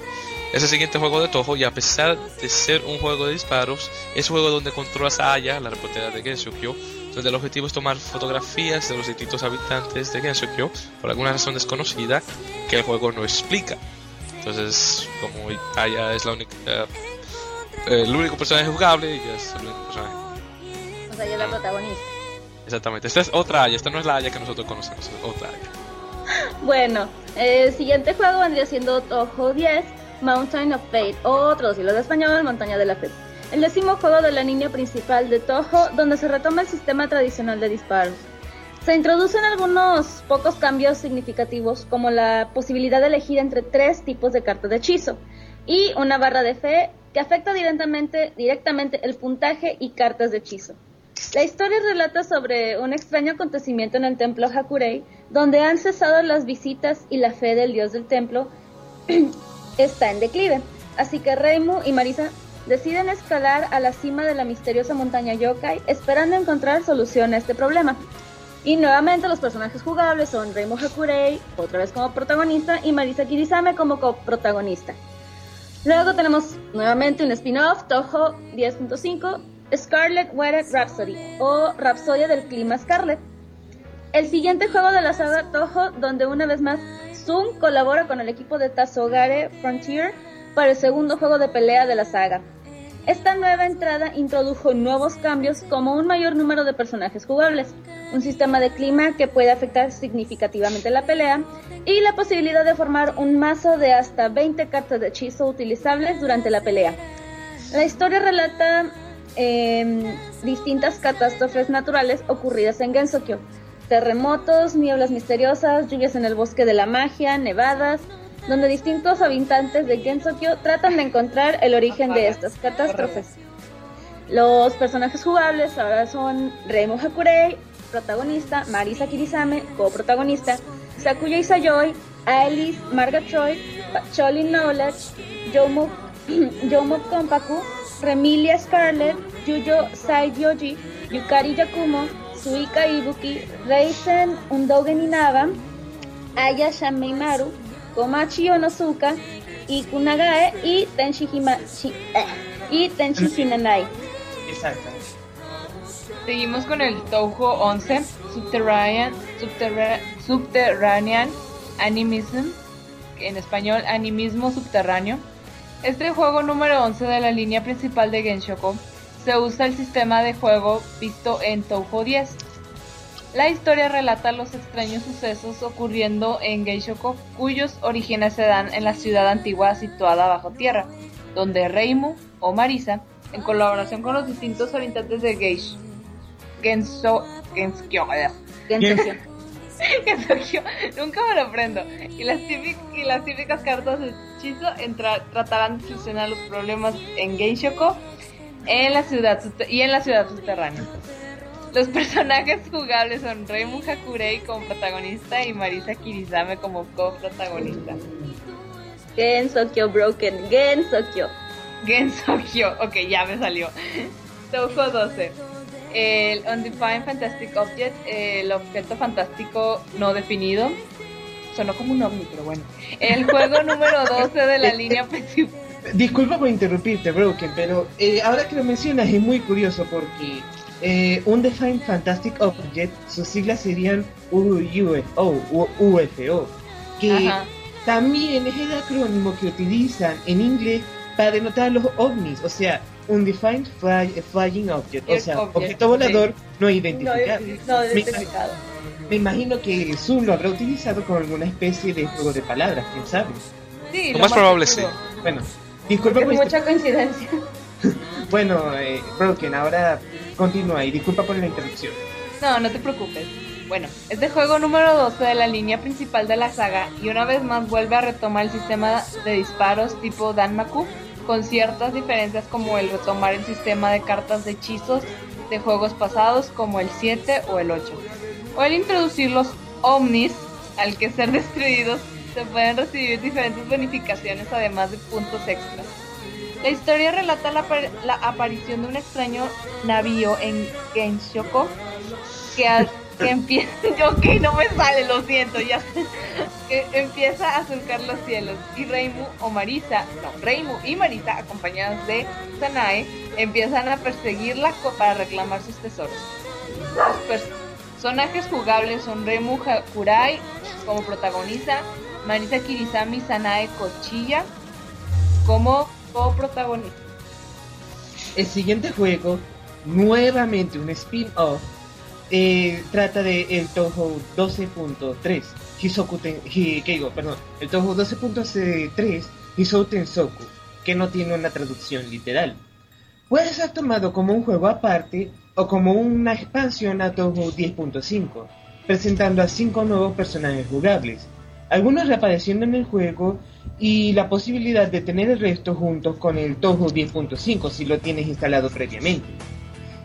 Es el siguiente juego de Toho y a pesar de ser un juego de disparos, es un juego donde controlas a Aya, la reportera de Gensokyo, donde el objetivo es tomar fotografías de los distintos habitantes de Gensokyo por alguna razón desconocida que el juego no explica. Entonces, como Aya es la única, eh, el único personaje jugable, ella es el único personaje. O sea, ella es la protagonista. Exactamente, esta es otra Aya, esta no es la Aya que nosotros conocemos, es otra Aya. Bueno, el siguiente juego vendría siendo Toho 10, Mountain of Fate, o traducido de español, Montaña de la Fe. El décimo juego de la línea principal de Toho, donde se retoma el sistema tradicional de disparos. Se introducen algunos pocos cambios significativos, como la posibilidad de elegir entre tres tipos de cartas de hechizo y una barra de fe que afecta directamente, directamente el puntaje y cartas de hechizo. La historia relata sobre un extraño acontecimiento en el templo Hakurei, donde han cesado las visitas y la fe del dios del templo está en declive. Así que Reimu y Marisa deciden escalar a la cima de la misteriosa montaña Yokai, esperando encontrar solución a este problema. Y nuevamente los personajes jugables son Reimu Hakurei, otra vez como protagonista, y Marisa Kirisame como coprotagonista. Luego tenemos nuevamente un spin-off, Toho 10.5, Scarlet Weather Rhapsody, o Rapsodia del Clima Scarlet. El siguiente juego de la saga Toho, donde una vez más Zoom colabora con el equipo de Tazogare Frontier para el segundo juego de pelea de la saga. Esta nueva entrada introdujo nuevos cambios como un mayor número de personajes jugables, un sistema de clima que puede afectar significativamente la pelea y la posibilidad de formar un mazo de hasta 20 cartas de hechizo utilizables durante la pelea. La historia relata eh, distintas catástrofes naturales ocurridas en Gensokyo, terremotos, nieblas misteriosas, lluvias en el bosque de la magia, nevadas, donde distintos habitantes de Gensokyo tratan de encontrar el origen de estas catástrofes. Los personajes jugables ahora son Reimo Hakurei, protagonista, Marisa Kirisame, coprotagonista, Sakuya Isayoi, Alice Marga Choi, Choli Knowledge, Yomo, Yomo Kompaku, Remilia Scarlett, Yuyo Saidyoji, Yukari Yakumo, Suika Ibuki, Reisen Undogen Inaba, Aya Shameimaru, Komachi Onosuka, y Kunagae y Tenshi, Hima, Shi- eh, y Tenshi Hinanai. Exacto. Seguimos con el Touhou 11, Subterranean, Subterra- Subterranean Animism, en español Animismo Subterráneo. Este juego número 11 de la línea principal de Genshoku se usa el sistema de juego visto en Touhou 10. La historia relata los extraños sucesos ocurriendo en Geishoku, cuyos orígenes se dan en la ciudad antigua situada bajo tierra, donde Reimu o Marisa, en colaboración con los distintos habitantes de Geish, Genso, Genskyo. Gensokyo, nunca me lo aprendo, y las, típic- y las típicas cartas de hechizo entra- tratarán de solucionar los problemas en Geishoku en la ciudad y en la ciudad subterránea. Los personajes jugables son Reimu Hakurei como protagonista y Marisa Kirisame como coprotagonista. Gensokyo Broken, Gensokyo. Gensokyo, ok, ya me salió. Touhou 12. El Undefined Fantastic Object, el objeto fantástico no definido. Sonó como un ovni, pero bueno. El juego número 12 de la línea principal. Disculpa por interrumpirte, Broken, pero eh, ahora que lo mencionas es muy curioso porque eh, Undefined Fantastic Object, sus siglas serían UFO, UFO, que Ajá. también es el acrónimo que utilizan en inglés para denotar los ovnis, o sea, Undefined Fly- Flying Object, o sea, object, objeto volador no No, identificado. no Me- identificado. Me imagino que Zoom lo habrá utilizado con alguna especie de juego de palabras, quién sabe. Sí, Lo más probable, seguro. Bueno, disculpa Es por mucha coincidencia. Bueno, eh, Broken, ahora continúa y disculpa por la interrupción. No, no te preocupes. Bueno, es el juego número 12 de la línea principal de la saga y una vez más vuelve a retomar el sistema de disparos tipo Danmaku con ciertas diferencias como el retomar el sistema de cartas de hechizos de juegos pasados como el 7 o el 8. O el introducir los Omnis, al que ser destruidos se pueden recibir diferentes bonificaciones además de puntos extras. La historia relata la, apar- la aparición de un extraño navío en Genshoku que, a- que empieza, ok, no me sale, lo siento, ya que empieza a surcar los cielos y Reimu o Marisa, no, Reimu y Marisa, acompañados de Sanae, empiezan a perseguirla para reclamar sus tesoros. Los personajes jugables son Reimu Hakurai como protagonista, Marisa Kirisami Sanae Kochilla como coprotagonista. El siguiente juego, nuevamente un spin-off, eh, trata de el Toho 12.3, Hisoku digo, perdón, el Toho 12.3 Hisou Tensoku, que no tiene una traducción literal. Puede ser tomado como un juego aparte o como una expansión a Toho 10.5, presentando a cinco nuevos personajes jugables, algunos reapareciendo en el juego y la posibilidad de tener el resto juntos con el Toho 10.5 si lo tienes instalado previamente.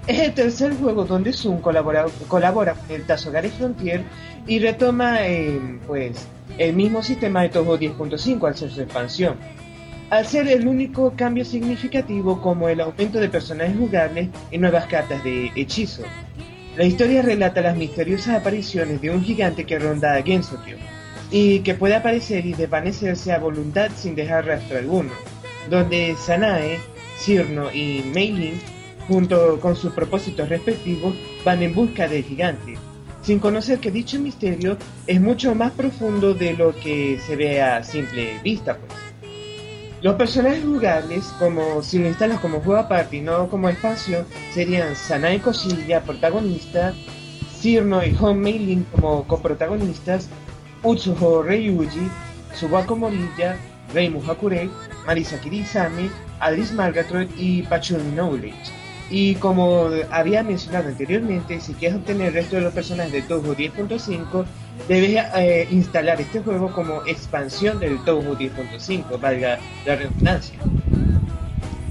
Es el tercer juego donde Zoom colabora, con el Tazogari Frontier y retoma eh, pues, el mismo sistema de Toho 10.5 al ser su expansión. Al ser el único cambio significativo como el aumento de personajes jugables y nuevas cartas de hechizo. La historia relata las misteriosas apariciones de un gigante que ronda a Gensokyo y que puede aparecer y desvanecerse a voluntad sin dejar rastro alguno, donde Sanae, Cirno y Meilin junto con sus propósitos respectivos, van en busca del gigante, sin conocer que dicho misterio es mucho más profundo de lo que se ve a simple vista, pues. Los personajes jugables, como si lo instalas como juego aparte y no como espacio, serían Sanae Koshilla, protagonista, Cirno y Hon Meilin como coprotagonistas, Utsuho Ryuji, Subako Morilla, Reimu Hakurei, Marisa Kirisame, Alice Margaret y Pachuni Knowledge. Y como había mencionado anteriormente, si quieres obtener el resto de los personajes de Touhou 10.5, debes eh, instalar este juego como expansión del Touhou 10.5, valga la redundancia.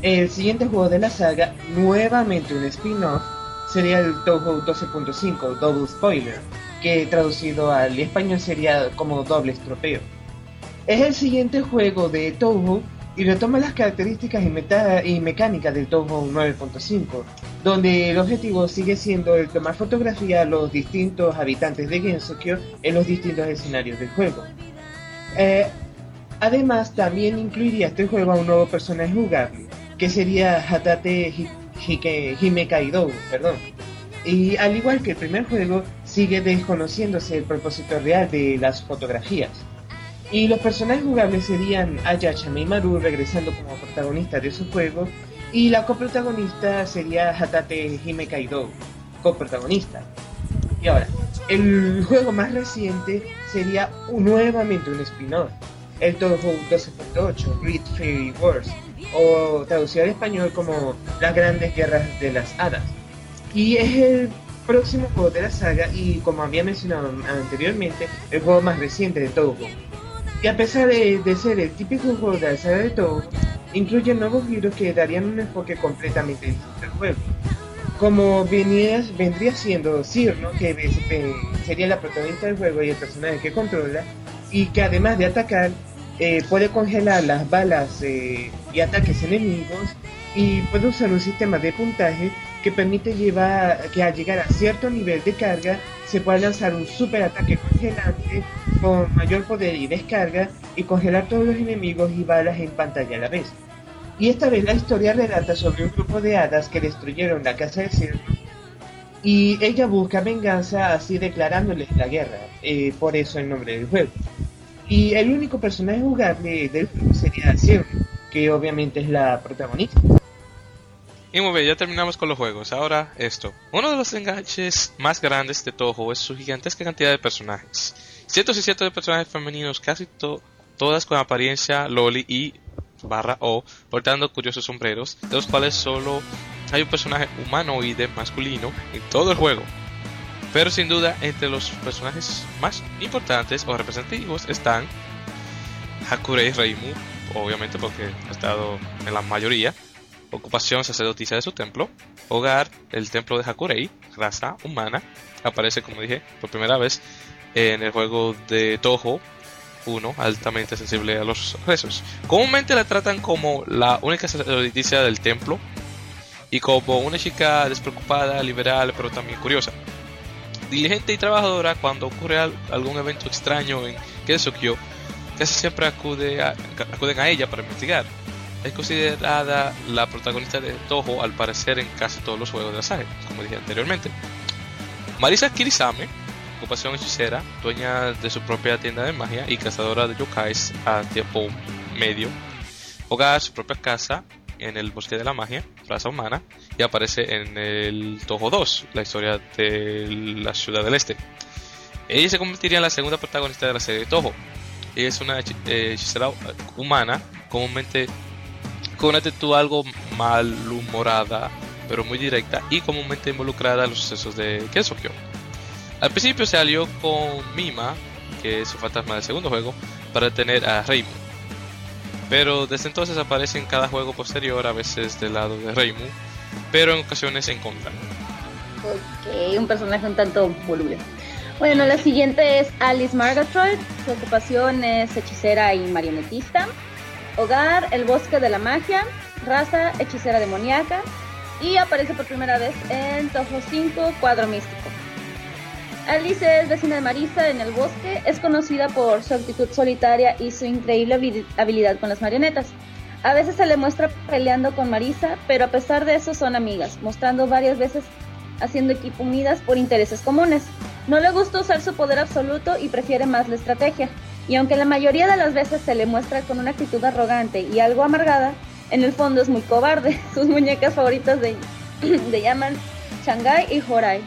El siguiente juego de la saga, nuevamente un spin-off, sería el Touhou 12.5, Double Spoiler, que traducido al español sería como doble estropeo. Es el siguiente juego de Touhou y retoma las características y, y mecánicas del Toho 9.5, donde el objetivo sigue siendo el tomar fotografía a los distintos habitantes de Gensokyo en los distintos escenarios del juego. Eh, además, también incluiría este juego a un nuevo personaje jugable, que sería Hatate Himekaidou, perdón. Y al igual que el primer juego, sigue desconociéndose el propósito real de las fotografías. Y los personajes jugables serían Ayachame y Maru regresando como protagonistas de su juego, y la coprotagonista sería Hatate Hime Kaido, coprotagonista. Y ahora, el juego más reciente sería nuevamente un spin-off, el Toho 12.8, Great Fairy Wars, o traducido al español como Las Grandes Guerras de las Hadas. Y es el próximo juego de la saga y como había mencionado anteriormente, el juego más reciente de Toho. Y a pesar de, ser el típico juego de alzada de todo, incluye nuevos giros que darían un enfoque completamente distinto al juego. Como venías, vendría siendo Cirno, que sería la protagonista del juego y el personaje que controla, y que además de atacar, eh, puede congelar las balas eh, y ataques enemigos, y puede usar un sistema de puntaje que permite llevar que al llegar a cierto nivel de carga se pueda lanzar un super ataque congelante con mayor poder y descarga y congelar todos los enemigos y balas en pantalla a la vez. Y esta vez la historia relata sobre un grupo de hadas que destruyeron la casa de Cirno y ella busca venganza así declarándoles la guerra, eh, por eso el nombre del juego. Y el único personaje jugable del juego sería Cirno, que obviamente es la protagonista. Y muy bien, ya terminamos con los juegos. Ahora esto. Uno de los enganches más grandes de Toho es su gigantesca cantidad de personajes. Cientos y cientos de personajes femeninos, casi todas con apariencia loli y barra o portando curiosos sombreros, de los cuales solo hay un personaje humanoide masculino en todo el juego. Pero sin duda, entre los personajes más importantes o representativos están Hakurei Reimu, obviamente porque ha estado en la mayoría, ocupación sacerdotisa de su templo, hogar, el templo de Hakurei, raza humana, aparece como dije por primera vez en el juego de Toho 1, altamente sensible a los rezos. Comúnmente la tratan como la única sacerdotisa del templo y como una chica despreocupada, liberal, pero también curiosa. diligente y trabajadora cuando ocurre algún evento extraño en Kensokyo, casi siempre acude a, acuden a ella para investigar. Es considerada la protagonista de Toho al parecer en casi todos los juegos de la saga, como dije anteriormente. Marisa Kirisame, ocupación hechicera, dueña de su propia tienda de magia y cazadora de yokais a tiempo medio, hogar su propia casa en el bosque de la magia, raza humana, y aparece en el Toho 2, la historia de la ciudad del este. Ella se convertiría en la segunda protagonista de la serie Toho. Ella es una eh, hechicera humana, comúnmente con una actitud algo malhumorada, pero muy directa y comúnmente involucrada en los sucesos de Kensokyo. Al principio se alió con Mima, que es su fantasma del segundo juego, para detener a Reimu. Pero desde entonces aparece en cada juego posterior, a veces del lado de Reimu, pero en ocasiones en contra. Ok, un personaje un tanto voluble. Bueno, la siguiente es Alice Margatroyd. Su ocupación es hechicera y marionetista. Hogar, el bosque de la magia. Raza, hechicera demoníaca. Y aparece por primera vez en Toho 5, cuadro místico. Alice es vecina de Marisa en el bosque. Es conocida por su actitud solitaria y su increíble habilidad con las marionetas. A veces se le muestra peleando con Marisa, pero a pesar de eso son amigas, mostrando varias veces haciendo equipo unidas por intereses comunes. No le gusta usar su poder absoluto y prefiere más la estrategia. Y aunque la mayoría de las veces se le muestra con una actitud arrogante y algo amargada, en el fondo es muy cobarde. Sus muñecas favoritas de, de llaman Shanghai y Horai.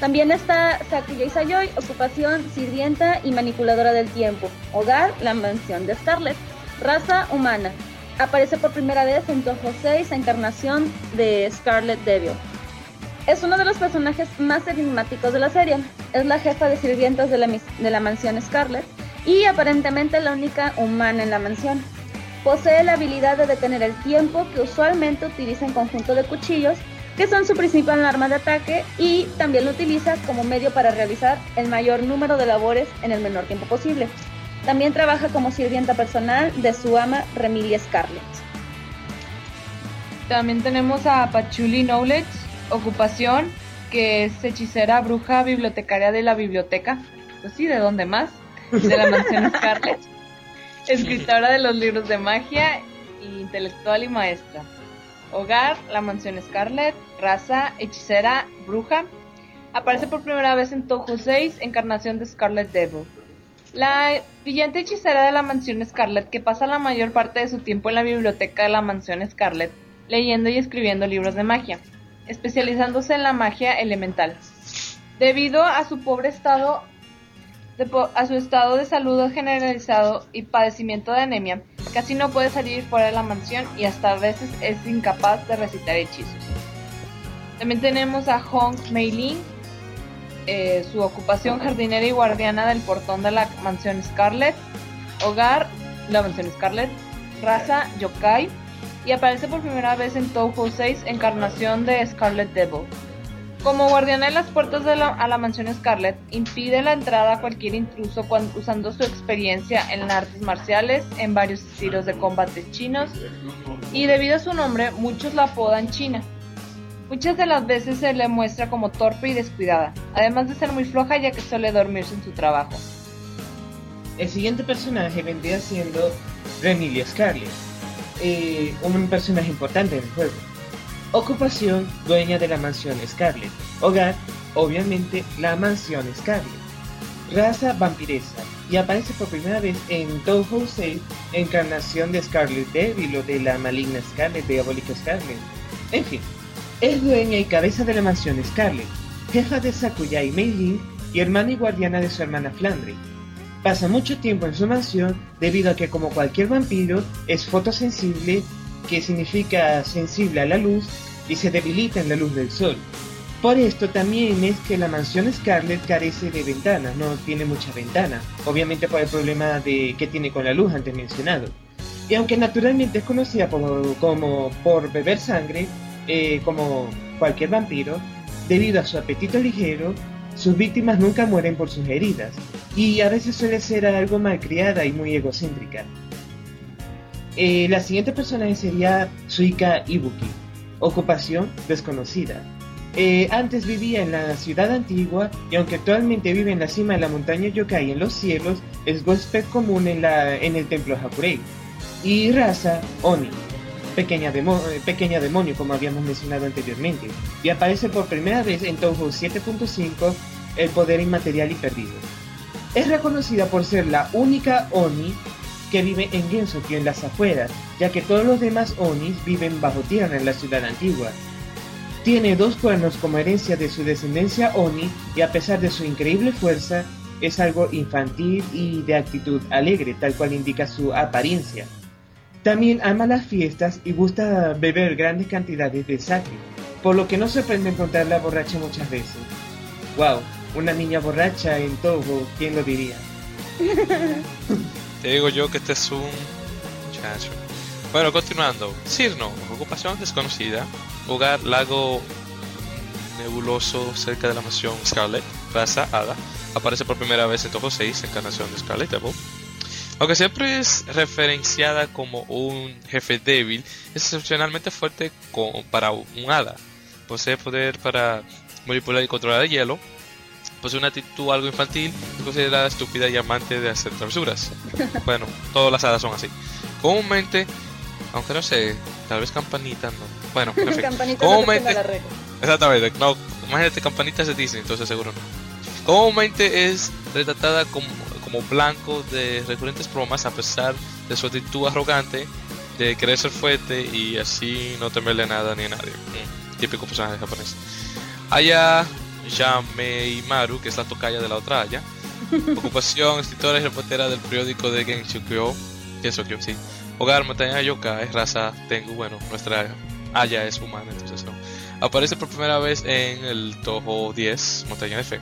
También está Sakuya Isayoi, ocupación sirvienta y manipuladora del tiempo. Hogar, la mansión de Scarlett. Raza humana. Aparece por primera vez en Toho 6, encarnación de Scarlet Devil. Es uno de los personajes más enigmáticos de la serie. Es la jefa de sirvientas de la, de la mansión Scarlet y aparentemente la única humana en la mansión. Posee la habilidad de detener el tiempo que usualmente utiliza en conjunto de cuchillos, que son su principal arma de ataque, y también lo utiliza como medio para realizar el mayor número de labores en el menor tiempo posible. También trabaja como sirvienta personal de su ama Remilia Scarlet. También tenemos a Pachuli Knowledge, ocupación que es hechicera, bruja, bibliotecaria de la biblioteca. Pues sí, ¿de dónde más? De la mansión Scarlet. Escritora de los libros de magia, intelectual y maestra. Hogar, la mansión Scarlet. Raza, hechicera, bruja. Aparece por primera vez en Toho 6, encarnación de Scarlet Devil. La brillante hechicera de la mansión Scarlet, que pasa la mayor parte de su tiempo en la biblioteca de la mansión Scarlet, leyendo y escribiendo libros de magia, especializándose en la magia elemental. Debido a su pobre estado, a su estado de salud generalizado y padecimiento de anemia, casi no puede salir fuera de la mansión y hasta a veces es incapaz de recitar hechizos. También tenemos a Hong Mei Lin, eh, su ocupación jardinera y guardiana del portón de la mansión Scarlet, hogar, la mansión Scarlet, raza yokai, y aparece por primera vez en Toho 6, encarnación de Scarlet Devil. Como guardiana de las puertas de a la mansión Scarlet, impide la entrada a cualquier intruso usando su experiencia en artes marciales, en varios estilos de combate chinos, y debido a su nombre, muchos la apodan China. Muchas de las veces se le muestra como torpe y descuidada, además de ser muy floja ya que suele dormirse en su trabajo. El siguiente personaje vendría siendo Remilia Scarlet, eh, un personaje importante en el juego. Ocupación, dueña de la mansión Scarlet. Hogar, obviamente, la mansión Scarlet. Raza vampiresa, y aparece por primera vez en Toho 6, encarnación de Scarlet Devil o de la maligna Scarlet, diabólica Scarlet. En fin, es dueña y cabeza de la mansión Scarlet, jefa de Sakuya y Meilin y hermana y guardiana de su hermana Flandre. Pasa mucho tiempo en su mansión debido a que como cualquier vampiro es fotosensible, que significa sensible a la luz, y se debilita en la luz del sol. Por esto también es que la mansión Scarlet carece de ventanas, no tiene muchas ventanas, obviamente por el problema de, que tiene con la luz antes mencionado. Y aunque naturalmente es conocida como por beber sangre, eh, como cualquier vampiro, debido a su apetito ligero, sus víctimas nunca mueren por sus heridas, y a veces suele ser algo malcriada y muy egocéntrica. Eh, la siguiente personaje sería Suika Ibuki, ocupación desconocida. Eh, antes vivía en la ciudad antigua y aunque actualmente vive en la cima de la montaña Yokai en los cielos, es huésped común en, la, en el templo Hakurei. Y raza Oni, pequeña, eh, pequeña demonio como habíamos mencionado anteriormente, y aparece por primera vez en Touhou 7.5 El poder inmaterial y perdido. Es reconocida por ser la única Oni que vive en Gensokyo en las afueras, ya que todos los demás Onis viven bajo tierra en la ciudad antigua. Tiene dos cuernos como herencia de su descendencia Oni y a pesar de su increíble fuerza, es algo infantil y de actitud alegre, tal cual indica su apariencia. También ama las fiestas y gusta beber grandes cantidades de sake, por lo que no sorprende encontrarla borracha muchas veces. Wow, una niña borracha en Togo, ¿quién lo diría? Te digo yo que este es un muchacho. Bueno, continuando. Cirno, ocupación desconocida. Lugar lago nebuloso cerca de la mansión Scarlet, raza Hada. Aparece por primera vez en Toho 6, encarnación de Scarlet. Aunque siempre es referenciada como un jefe débil, es excepcionalmente fuerte para un hada. Posee poder para manipular y controlar el hielo. Posee una actitud algo infantil considerada estúpida y amante de hacer travesuras. bueno, todas las hadas son así. Comúnmente, aunque no sé, tal vez campanita no. Bueno, en fin. Comúnmente, exactamente, no, imagínate campanitas de Disney, entonces seguro no. Comúnmente es retratada como blanco de recurrentes bromas a pesar de su actitud arrogante de querer ser fuerte y así no temerle nada ni a nadie. Mm, típico personaje japonés. Aya Yameimaru, que es la tocaya de la otra Aya. Ocupación, escritora y reportera del periódico de Genshukyo. Genshukyo, sí. Hogar, montaña Yoka, es raza Tengu. Bueno, nuestra Aya es humana, entonces no. Aparece por primera vez en el Toho 10, Montaña de Fe.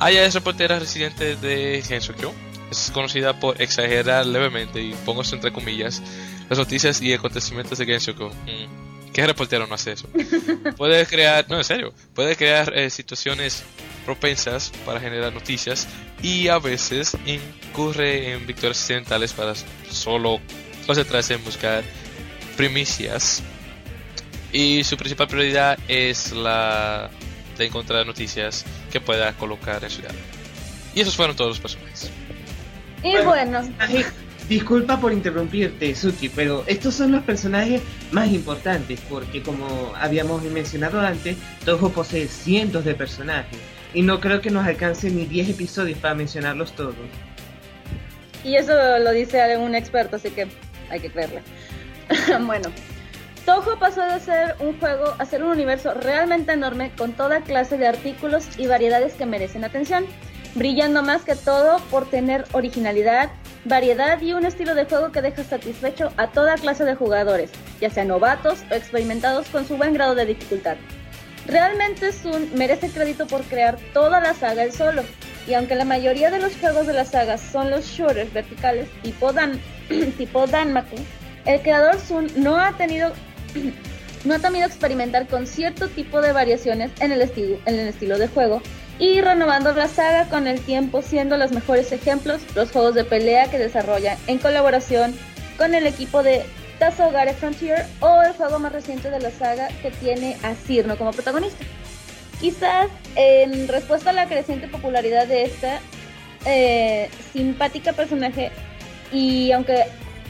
Aya es reportera residente de Gensokyo. Es conocida por exagerar levemente, y pongo entre comillas, las noticias y acontecimientos de Gensokyo. Mm, ¿Qué reportero no hace eso? Puede crear, no en serio, puede crear eh, situaciones propensas para generar noticias y a veces incurre en victorias accidentales para solo concentrarse en buscar primicias. Y su principal prioridad es la de encontrar noticias que pueda colocar en su diario. Y esos fueron todos los personajes. Y bueno. Disculpa por interrumpirte, Suki, pero estos son los personajes más importantes porque como habíamos mencionado antes, Toho posee cientos de personajes y no creo que nos alcance ni 10 episodios para mencionarlos todos. Y eso lo dice algún experto, así que hay que creerle. bueno, Toho pasó de ser un juego a ser un universo realmente enorme con toda clase de artículos y variedades que merecen atención, brillando más que todo por tener originalidad, variedad y un estilo de juego que deja satisfecho a toda clase de jugadores, ya sean novatos o experimentados con su buen grado de dificultad. Realmente Sun merece crédito por crear toda la saga él solo, y aunque la mayoría de los juegos de la saga son los shooters verticales tipo, Dan tipo Danmaku, el creador Sun no ha tenido no ha temido experimentar con cierto tipo de variaciones en el, en el estilo de juego y renovando la saga con el tiempo siendo los mejores ejemplos los juegos de pelea que desarrolla en colaboración con el equipo de Tazogare Frontier o el juego más reciente de la saga que tiene a Cirno como protagonista. Quizás en respuesta a la creciente popularidad de esta eh, simpática personaje y aunque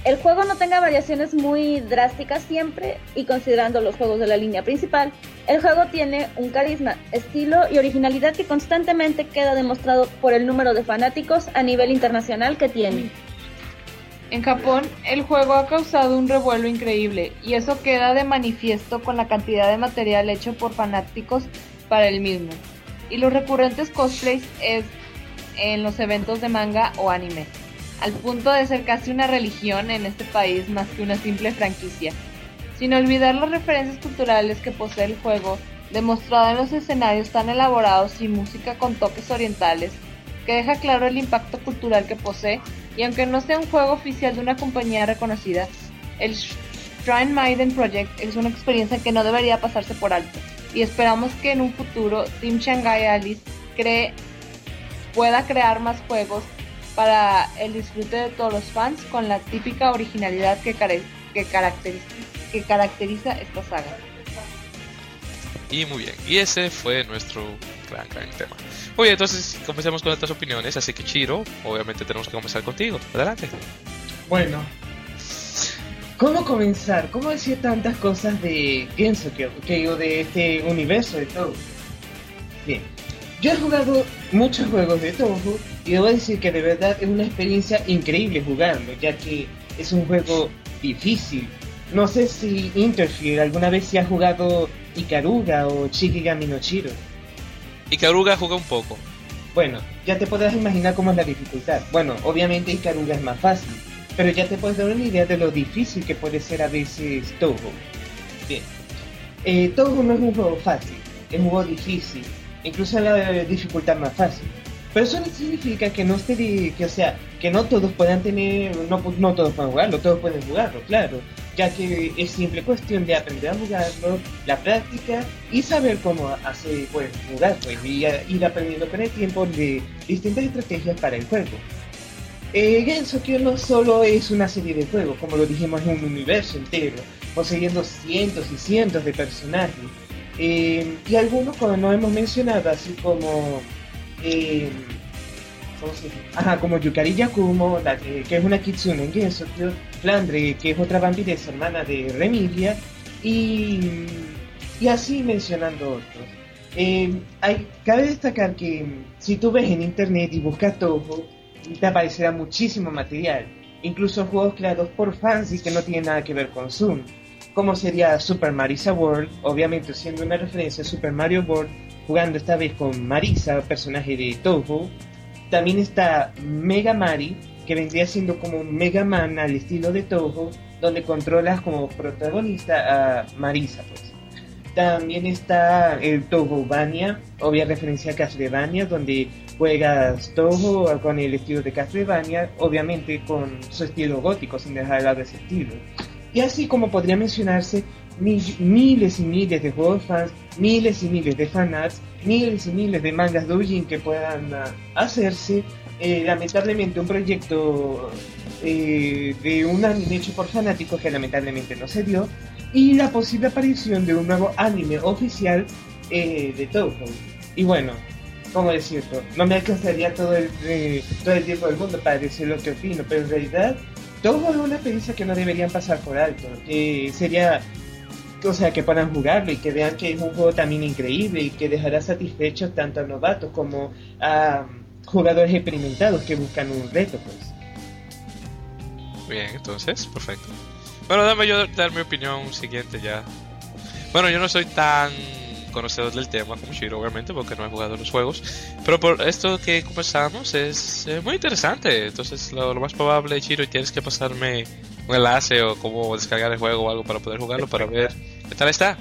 el juego no tenga variaciones muy drásticas siempre y considerando los juegos de la línea principal, el juego tiene un carisma, estilo y originalidad que constantemente queda demostrado por el número de fanáticos a nivel internacional que tiene. En Japón, el juego ha causado un revuelo increíble y eso queda de manifiesto con la cantidad de material hecho por fanáticos para el mismo y los recurrentes cosplays es en los eventos de manga o anime al punto de ser casi una religión en este país más que una simple franquicia. Sin olvidar las referencias culturales que posee el juego, demostrada en los escenarios tan elaborados y música con toques orientales, que deja claro el impacto cultural que posee, y aunque no sea un juego oficial de una compañía reconocida, el Shrine Maiden Project es una experiencia que no debería pasarse por alto, y esperamos que en un futuro Team Shanghai Alice pueda crear más juegos para el disfrute de todos los fans con la típica originalidad que, que, caracteriza, que caracteriza esta saga. Y muy bien, y ese fue nuestro gran, gran tema. Muy bien, entonces comencemos con nuestras opiniones, así que Chiro, obviamente tenemos que comenzar contigo. Adelante. Bueno, ¿cómo comenzar? ¿Cómo decir tantas cosas de pienso que, que yo de este universo de todo? Bien, yo he jugado muchos juegos de Toho y debo decir que de verdad es una experiencia increíble jugarlo, ya que es un juego difícil. No sé si Interfere alguna vez se ha jugado Ikaruga o Shikigami no Chiro. Ikaruga juega un poco. Bueno, ya te podrás imaginar cómo es la dificultad. Bueno, obviamente Ikaruga es más fácil, pero ya te puedes dar una idea de lo difícil que puede ser a veces Toho. Bien, eh, Toho no es un juego fácil, es un juego difícil, incluso la dificultad más fácil. Pero eso no significa que no esté, que o sea, que no todos puedan tener, no, no todos pueden jugarlo, todos pueden jugarlo, claro, ya que es simple cuestión de aprender a jugarlo, la práctica y saber cómo hacer, pues, jugar, y ir aprendiendo con el tiempo de distintas estrategias para el juego. Eh, que no solo es una serie de juegos, como lo dijimos, es un universo entero, poseyendo cientos y cientos de personajes, eh, y algunos como no hemos mencionado, así como eh, Ajá, como Yukari Yakumo, que, es una kitsune en Gensokyo, Flandre, que es otra vampiresa hermana de Remilia, y, y así mencionando otros. Eh, hay, cabe destacar que si tú ves en internet y buscas Toho, te aparecerá muchísimo material, incluso juegos creados por fans y que no tienen nada que ver con Zoom, como sería Super Marisa World, obviamente siendo una referencia a Super Mario World, jugando esta vez con Marisa, personaje de Toho. También está Mega Mari, que vendría siendo como Mega Man al estilo de Toho, donde controlas como protagonista a Marisa, pues. También está el Toho Bania, obvia referencia a Castlevania, donde juegas Toho con el estilo de Castlevania, obviamente con su estilo gótico, sin dejar de lado ese estilo. Y así como podría mencionarse miles y miles de juegos fans, miles y miles de fanarts, miles y miles de mangas doujin que puedan ah, hacerse. Eh, lamentablemente un proyecto eh, de un anime hecho por fanáticos que lamentablemente no se dio y la posible aparición de un nuevo anime oficial eh, de Toho. Y bueno, ¿cómo decirlo? No me alcanzaría todo el, todo el tiempo del mundo para decir lo que opino, pero en realidad todo es una experiencia que no deberían pasar por alto. Que sería o sea, que puedan jugarlo y que vean que es un juego también increíble y que dejará satisfechos tanto a novatos como a jugadores experimentados que buscan un reto, pues. Bien, entonces, perfecto. Bueno, dame yo dar mi opinión siguiente ya. Bueno, yo no soy tan conocedor del tema como Shiro, obviamente, porque no he jugado los juegos. Pero por esto que conversamos es muy interesante. Entonces, lo, lo, más probable, Shiro, tienes que pasarme un enlace o cómo descargar el juego o algo para poder jugarlo, para ver ¿Qué tal está?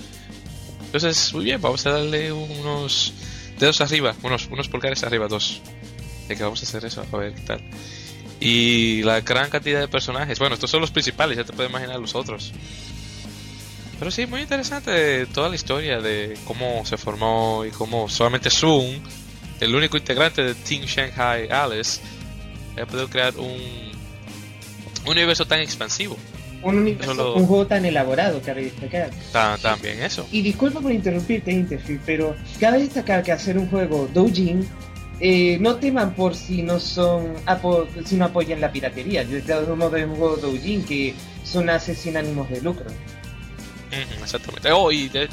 Entonces, muy bien, vamos a darle unos dedos arriba, unos, unos pulgares arriba, dos. De que vamos a hacer eso, a ver qué tal. Y la gran cantidad de personajes. Bueno, estos son los principales, ya te puedes imaginar los otros. Pero sí, muy interesante toda la historia de cómo se formó y cómo solamente Zoom, el único integrante de Team Shanghai Alice, ha podido crear un, un universo tan expansivo un, un juego tan elaborado, cabe destacar. también eso. Y disculpa por interrumpirte, Interfield, pero cabe destacar que hacer un juego doujin eh, no teman por si no son si no apoyan la piratería. De todos modos es un juego doujin que son hace sin ánimos de lucro. Exactamente. Oh, y, eh,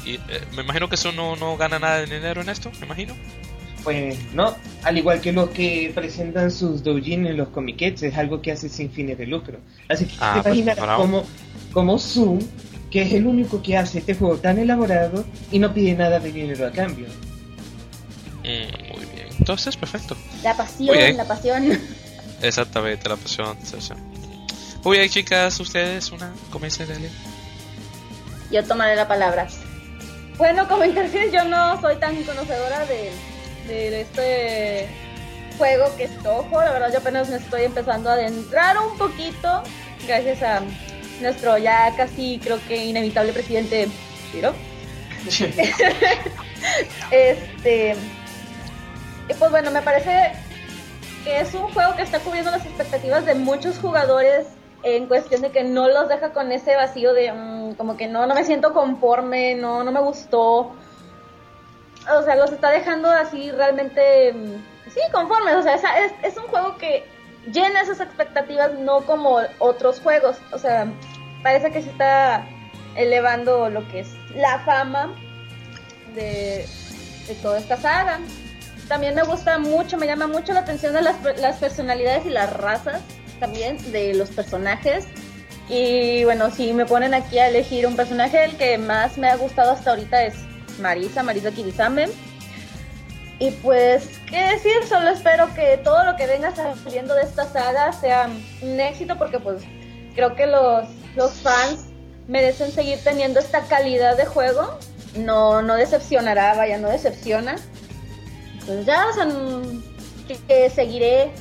me imagino que eso no, no gana nada de dinero en esto, me imagino. Pues no, al igual que los que presentan sus doujin en los comiquets, es algo que hace sin fines de lucro. Así que ah, te pues, como, como Zoom, que es el único que hace este juego tan elaborado y no pide nada de dinero a cambio. Mm, muy bien, entonces perfecto. La pasión, la pasión. Exactamente, la pasión. Muy bien, chicas, ustedes una comienza de Yo tomaré la palabra. Bueno, comentar que yo no soy tan conocedora de de este juego que es Toho. La verdad, yo apenas me estoy empezando a adentrar un poquito, gracias a nuestro ya casi, creo que inevitable presidente Shiro. este. Y pues bueno, me parece que es un juego que está cubriendo las expectativas de muchos jugadores en cuestión de que no los deja con ese vacío de mm, como que no, no me siento conforme, no, no me gustó o sea, los está dejando así realmente, mm, sí, conformes. O sea, es, es un juego que llena esas expectativas, no como otros juegos. O sea, parece que se está elevando lo que es la fama de, de toda esta saga. También me gusta mucho, me llama mucho la atención de las, las personalidades y las razas también de los personajes. Y bueno, si me ponen aquí a elegir un personaje, el que más me ha gustado hasta ahorita es Marisa, Marisa Kirisame. Y pues, ¿qué decir? Solo espero que todo lo que venga saliendo de esta saga sea un éxito porque pues creo que los, los fans merecen seguir teniendo esta calidad de juego. No, no decepcionará, vaya, no decepciona. Pues ya, o que seguiré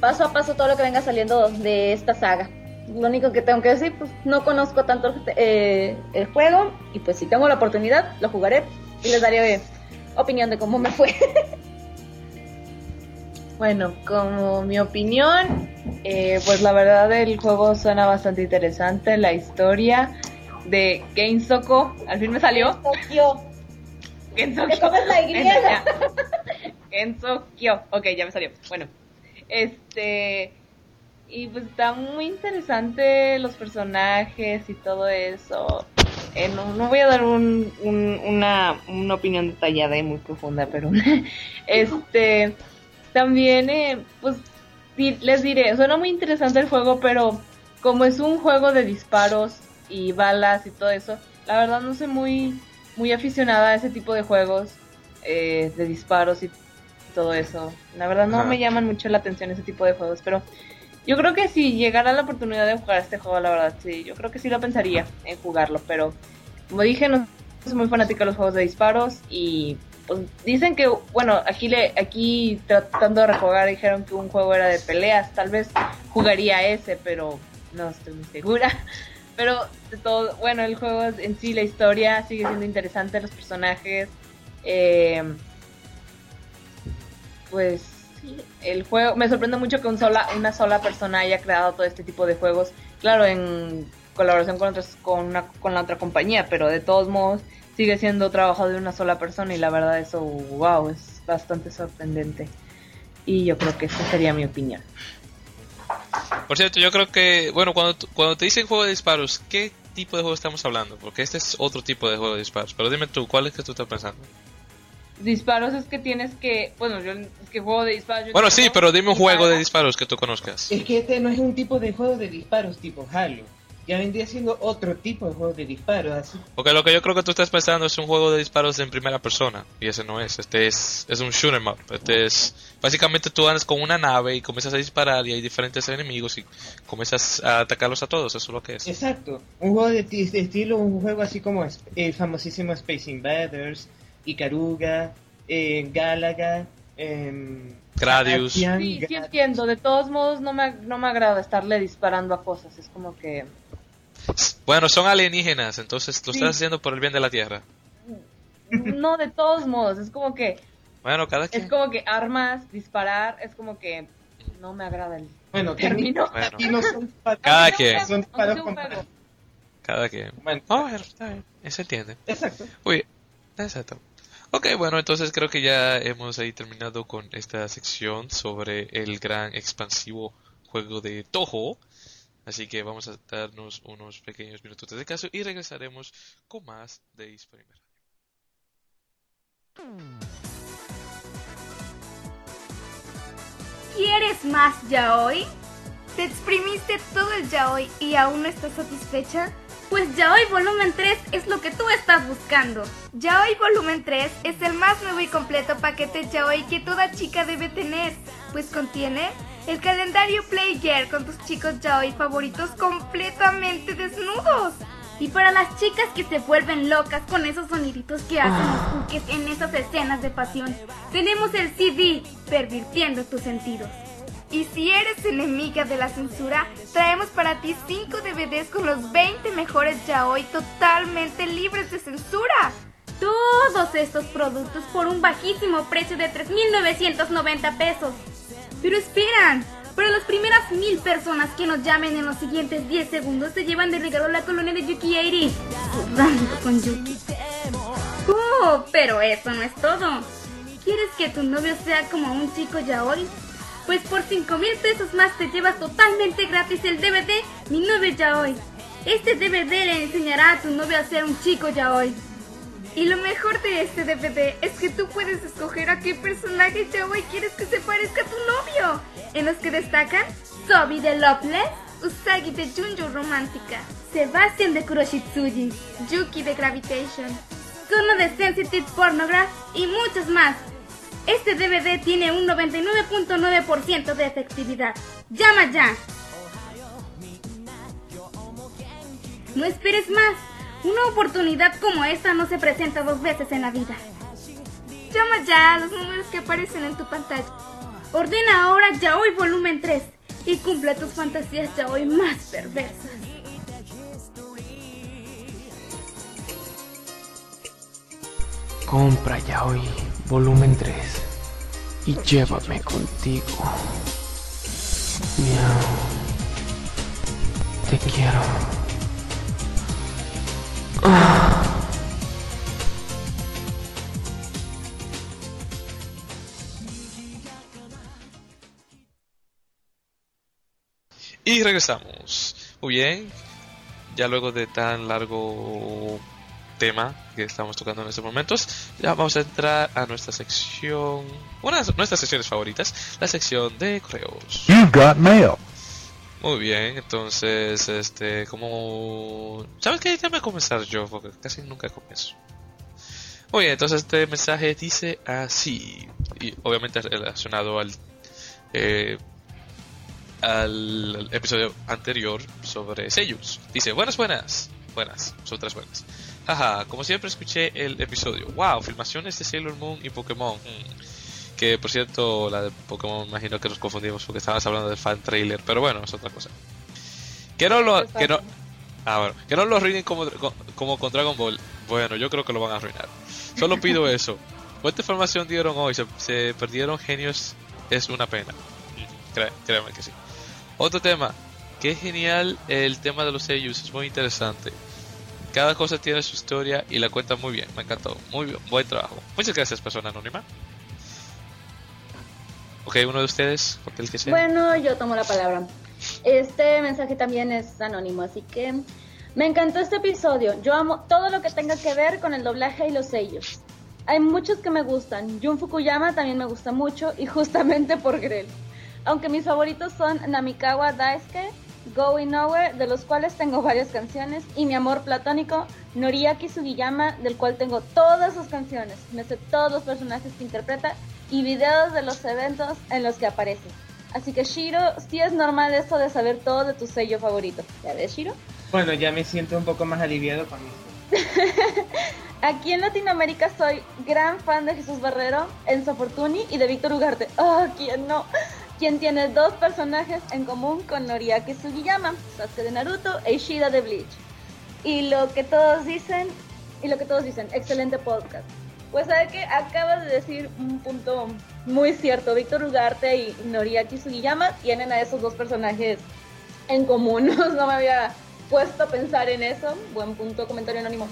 paso a paso todo lo que venga saliendo de esta saga. Lo único que tengo que decir, pues no conozco tanto eh, el juego y pues si tengo la oportunidad lo jugaré y les daré opinión de cómo me fue. bueno, como mi opinión, eh, pues la verdad el juego suena bastante interesante, la historia de Gensoko, al fin me salió. Gensokyo. la Y? Gensokyo. Ok, ya me salió. Bueno, este y pues está muy interesante los personajes y todo eso. Eh, no, voy a dar un, una, una, opinión detallada y muy profunda, pero este también, eh, pues les diré, suena muy interesante el juego, pero como es un juego de disparos y balas y todo eso, la verdad no soy muy, muy aficionada a ese tipo de juegos eh, de disparos y todo eso. La verdad no me llaman mucho la atención ese tipo de juegos, pero yo creo que si llegara la oportunidad de jugar este juego, la verdad, sí, yo creo que sí lo pensaría en jugarlo, pero como dije, no soy muy fanática de los juegos de disparos y pues dicen que, bueno, aquí le aquí tratando de rejugar dijeron que un juego era de peleas, tal vez jugaría ese, pero no estoy muy segura. Pero de todo, bueno, el juego en sí, la historia sigue siendo interesante, los personajes, eh, pues el juego, me sorprende mucho que sola, una sola persona haya creado todo este tipo de juegos, claro, en colaboración con, otros, con, una, con la otra compañía, pero de todos modos sigue siendo trabajo de una sola persona y la verdad eso, wow, es bastante sorprendente. Y yo creo que esa sería mi opinión. Por cierto, yo creo que, bueno, cuando, cuando te dicen juego de disparos, ¿qué tipo de juego estamos hablando? Porque este es otro tipo de juego de disparos. Pero dime tú, ¿cuál es que tú estás pensando? Disparos es que tienes que. Bueno, yo es que juego de disparos. Bueno, sí, pero dime un juego de disparos que tú conozcas. Es que este no es un tipo de juego de disparos tipo Halo. Ya vendría siendo otro tipo de juego de disparos. Así. Porque lo que yo creo que tú estás pensando es un juego de disparos en primera persona. Y ese no es. Este es, es un shooter up. Este es. Básicamente tú andas con una nave y comienzas a disparar y hay diferentes enemigos y comienzas a atacarlos a todos. Eso es lo que es. Exacto. Un juego de, estilo, un juego así como el famosísimo Space Invaders Icaruga, eh, Galaga, eh, Gradius. Sí, sí entiendo. De todos modos, no me, no me agrada estarle disparando a cosas. Es como que. Bueno, son alienígenas, entonces lo estás haciendo por el bien de la Tierra. No, de todos modos, es como que. Bueno, cada quien. Es como que armas, disparar, es como que no me agrada el bueno, término. Bueno. son cada quien. Son cada quien. Bueno, oh, está bien. Se entiende. Exacto. Uy, exacto. Ok, bueno, entonces creo que ya hemos ahí terminado con esta sección sobre el gran expansivo juego de Toho. Así que vamos a darnos unos pequeños minutos de caso y regresaremos con más de Esports ¿Quieres más yaoi? ¿Te exprimiste todo el yaoi y aún no estás satisfecha? Pues Yaoi Volumen 3 es lo que tú estás buscando. Yaoi Volumen 3 es el más nuevo y completo paquete Yaoi que toda chica debe tener, pues contiene el calendario Player con tus chicos Yaoi favoritos completamente desnudos. Y para las chicas que se vuelven locas con esos soniditos que hacen los buques en esas escenas de pasión, tenemos el CD, pervirtiendo tus sentidos. Y si eres enemiga de la censura, traemos para ti 5 DVDs con los 20 mejores yaoi totalmente libres de censura. Todos estos productos por un bajísimo precio de 3.990 pesos. Pero esperan, para las primeras mil personas que nos llamen en los siguientes 10 segundos se llevan de regalo la colonia de Yuki Eiri. con Yuki. Oh, pero eso no es todo. ¿Quieres que tu novio sea como un chico ya hoy? Pues por 5 mil pesos más te llevas totalmente gratis el DVD Mi novio ya hoy. Este DVD le enseñará a tu novio a ser un chico ya hoy. Y lo mejor de este DVD es que tú puedes escoger a qué personaje ya hoy quieres que se parezca a tu novio. En los que destacan Toby de Loveless, Usagi de Junjo Romántica, Sebastian de Kuroshitsuji, Yuki de Gravitation, Kuno de Sensitive Pornograph y muchos más. Este DVD tiene un 99.9% de efectividad. ¡Llama ya! No esperes más. Una oportunidad como esta no se presenta dos veces en la vida. Llama ya a los números que aparecen en tu pantalla. Ordena ahora Yaoi Volumen 3 y cumple tus fantasías Yaoi más perversas. Compra Yaoi Volumen 3 y llévame contigo. Miau. Te quiero. Y regresamos. Muy bien. Ya luego de tan largo tema que estamos tocando en estos momentos, ya vamos a entrar a nuestra sección, una de nuestras secciones favoritas, la sección de correos. You've got mail. Muy bien, entonces, este, como... ¿Sabes qué? Déjame comenzar yo, porque casi nunca comienzo. Muy bien, entonces este mensaje dice así, y obviamente relacionado al, eh, al episodio anterior sobre sellos. Dice, buenas, buenas, buenas, son tres buenas. Jaja, como siempre escuché el episodio. Wow, filmaciones de Sailor Moon y Pokémon. Mm. Que por cierto, la de Pokémon imagino que nos confundimos porque estabas hablando del fan trailer, pero bueno, es otra cosa. Que no lo, que no, ah, bueno, que no lo arruinen como, como con Dragon Ball. Bueno, yo creo que lo van a arruinar. Solo pido eso. ¿Cuánta información dieron hoy? Se, se perdieron genios. Es una pena. Cré, créeme que sí. Otro tema. Qué genial el tema de los sellos. Es muy interesante. Cada cosa tiene su historia y la cuenta muy bien. Me encantó. Muy bien. Buen trabajo. Muchas gracias, persona anónima. Ok, uno de ustedes, el que sea. Bueno, yo tomo la palabra. Este mensaje también es anónimo, así que me encantó este episodio. Yo amo todo lo que tenga que ver con el doblaje y los sellos. Hay muchos que me gustan. Jun Fukuyama también me gusta mucho y justamente por Grell. Aunque mis favoritos son Namikawa Daisuke, Going Nowhere, de los cuales tengo varias canciones, y mi amor platónico, Noriaki Sugiyama, del cual tengo todas sus canciones. Me sé todos los personajes que interpreta y videos de los eventos en los que aparece. Así que Shiro, sí es normal esto de saber todo de tu sello favorito. ¿Ya ves, Shiro? Bueno, ya me siento un poco más aliviado con esto. Aquí en Latinoamérica soy gran fan de Jesús Barrero, Enzo Fortuni y de Víctor Ugarte. ¡Oh, quién no! Quien tiene dos personajes en común con Noriaki Sugiyama, Sasuke de Naruto e Ishida de Bleach. Y lo que todos dicen, y lo que todos dicen, excelente podcast. Pues sabe que acabas de decir un punto muy cierto. Víctor Ugarte y Noriaki Sugiyama tienen a esos dos personajes en común. No me había puesto a pensar en eso. Buen punto, comentario anónimo.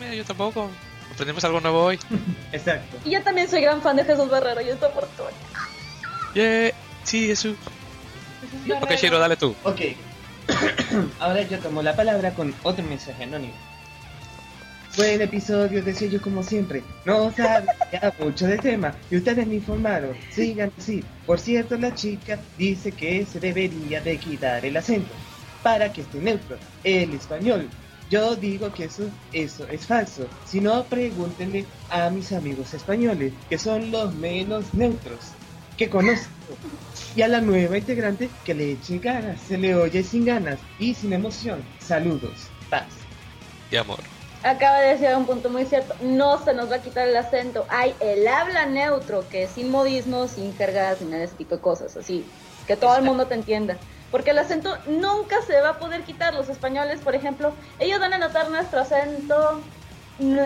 Mm, yo tampoco. Aprendimos algo nuevo hoy. Exacto. Y yo también soy gran fan de Jesús Barrero y esto por todo. Yeah. Sí, Jesús. Ok, Shiro, dale tú. Ok. Ahora yo tomo la palabra con otro mensaje anónimo. Buen episodio de sello como siempre. No sabe ya mucho del tema y ustedes me informaron. Sigan así. Por cierto, la chica dice que se debería de quitar el acento para que esté neutro. El español. Yo digo que eso, eso es falso. Si no, pregúntenle a mis amigos españoles, que son los menos neutros que conozco. Y a la nueva integrante que le eche ganas, se le oye sin ganas y sin emoción. Saludos, paz. Y amor. Acaba de decir un punto muy cierto, no se nos va a quitar el acento. Hay el habla neutro, que es sin modismos, sin jergas, sin nada de ese tipo de cosas, así, que todo el mundo te entienda. Porque el acento nunca se va a poder quitar. Los españoles, por ejemplo, ellos van a notar nuestro acento,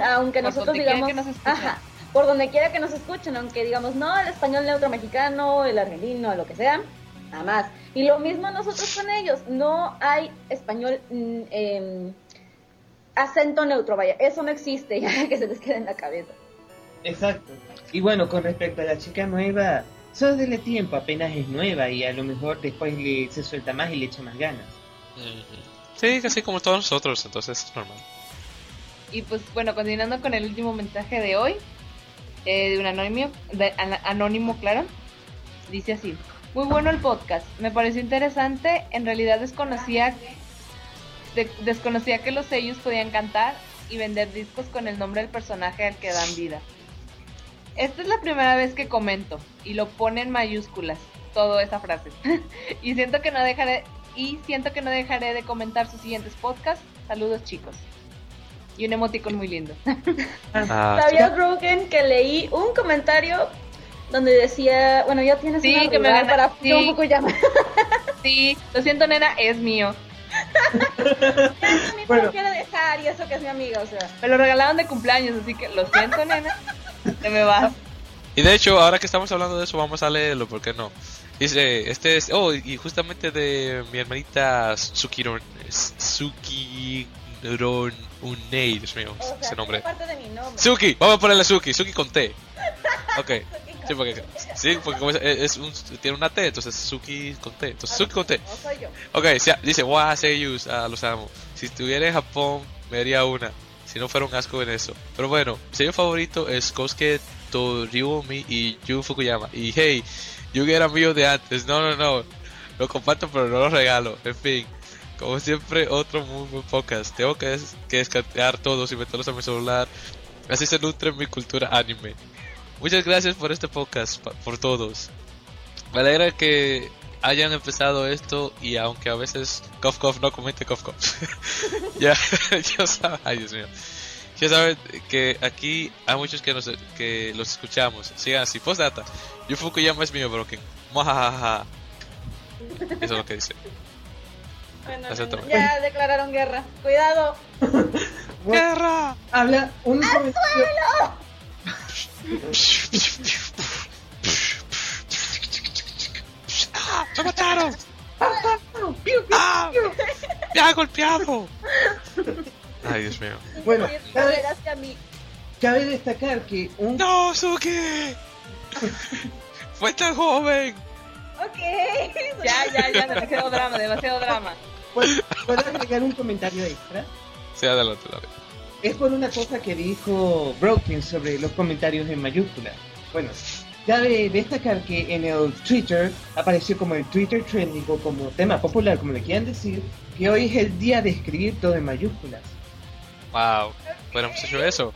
aunque Por nosotros digamos, que nos escuchen. ajá, por donde quiera que nos escuchen, aunque digamos, no, el español neutro mexicano, el argentino, lo que sea, nada más. Y lo mismo nosotros con ellos, no hay español mm, em, acento neutro, vaya, eso no existe, ya que se les quede en la cabeza. Exacto. Y bueno, con respecto a la chica nueva, solo dele tiempo, apenas es nueva y a lo mejor después le, se suelta más y le echa más ganas. Sí, casi como todos nosotros, entonces es normal. Y pues bueno, continuando con el último mensaje de hoy, eh, de un anónimo, anónimo, claro, dice así. Muy bueno el podcast, me pareció interesante, en realidad desconocía, de- desconocía que los sellos podían cantar y vender discos con el nombre del personaje al que dan vida. Esta es la primera vez que comento y lo pone en mayúsculas, toda esa frase. y siento que no dejaré y siento que no dejaré de comentar sus siguientes podcasts. Saludos chicos. Y un emoticon muy lindo. Ah, ¿Sabías, Broken, que leí un comentario donde decía, bueno, ya tienes Sí, una que me gana- para sí. John Fukuyama. sí, lo siento nena, es mío. A mí Bueno. no quiere dejar y eso que es mi amiga, o sea. Me lo regalaron de cumpleaños, así que lo siento nena. Te me vas. Y de hecho, ahora que estamos hablando de eso, vamos a leerlo, ¿por qué no? Dice, este es, oh, y justamente de mi hermanita Sukiron, Sukiron Unei, Dios mío, O sea, ese nombre. parte de mi nombre. Suki, vamos a ponerle Suki, Suki con T. Ok, sí, porque, sí, porque como es, es un, tiene una T, entonces Suki con T, entonces Suki con T. Soy yo. Ok, dice, wow, Seiyus, ah, los amo. Si estuviera en Japón, me haría una. Si no fuera un asco en eso. Pero bueno, mi sello favorito es Kosuke Toriumi y Yu Fukuyama. Y hey, Yugi era mío de antes. No, no, no. Lo comparto, pero no lo regalo. En fin, como siempre, otro muy buen podcast. Tengo que, des- todos y meterlos a mi celular. Así se nutre mi cultura anime. Muchas gracias por este podcast, por todos. Me alegra que hayan empezado esto y aunque a veces cough cough no comente cough cough. ya, ya saben, ay Dios mío. Ya saben que aquí hay muchos que nos que los escuchamos. Sigan así. Postdata. Yu Fukuyama es mío, broken. Eso es lo que dice. Bueno, no, no, ya declararon guerra. Cuidado. ¡Guerra! Habla un. ¡Ah! ¡Me mataron! ¡Ah! ¡Me ha golpeado! Ay, Dios mío. Bueno, cabe, cabe destacar que un ¡No, Suki! ¡Fue tan joven! Ok. Ya, ya, ya, demasiado drama, demasiado drama. ¿Puedo, agregar un comentario extra? Sí, adelante, dale. Es por una cosa que dijo Broken sobre los comentarios en mayúsculas. Bueno, cabe destacar que en el Twitter apareció como el Twitter trending o como tema popular, como le quieran decir, que hoy es el día de escribir todo en mayúsculas. Wow, bueno, hemos hecho eso.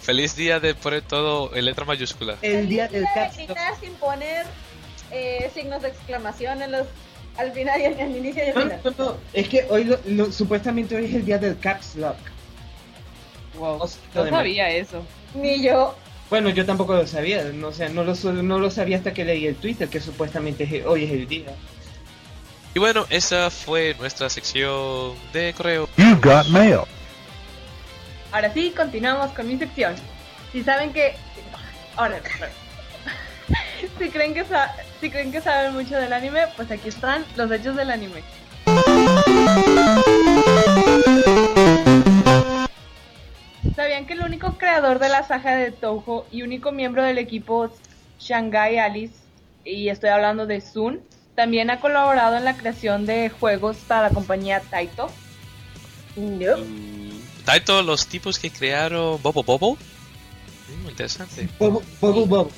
Feliz día de poner todo en letra mayúscula. El día del Día de sin poner eh, signos de exclamación en los, al final y el inicio y al final. no, no, es que hoy lo- lo- supuestamente hoy es el día del caps lock. Wow, O sea, no sabía eso. Ni yo. Bueno, yo tampoco lo sabía, no, o sea, no lo, no lo sabía hasta que leí el Twitter, que supuestamente es- hoy es el día. Y bueno, esa fue nuestra sección de correo. You got mail. Ahora sí, continuamos con mi sección. Si saben que... Ahora, si creen que si creen que saben mucho del anime, pues aquí están los hechos del anime. ¿Sabían que el único creador de la saga de Touhou y único miembro del equipo Shanghai Alice, y estoy hablando de Sun, también ha colaborado en la creación de juegos para la compañía Taito? No. Mm, Taito, los tipos que crearon Bobo Bobo. Mm, interesante. Bubble. Bubble.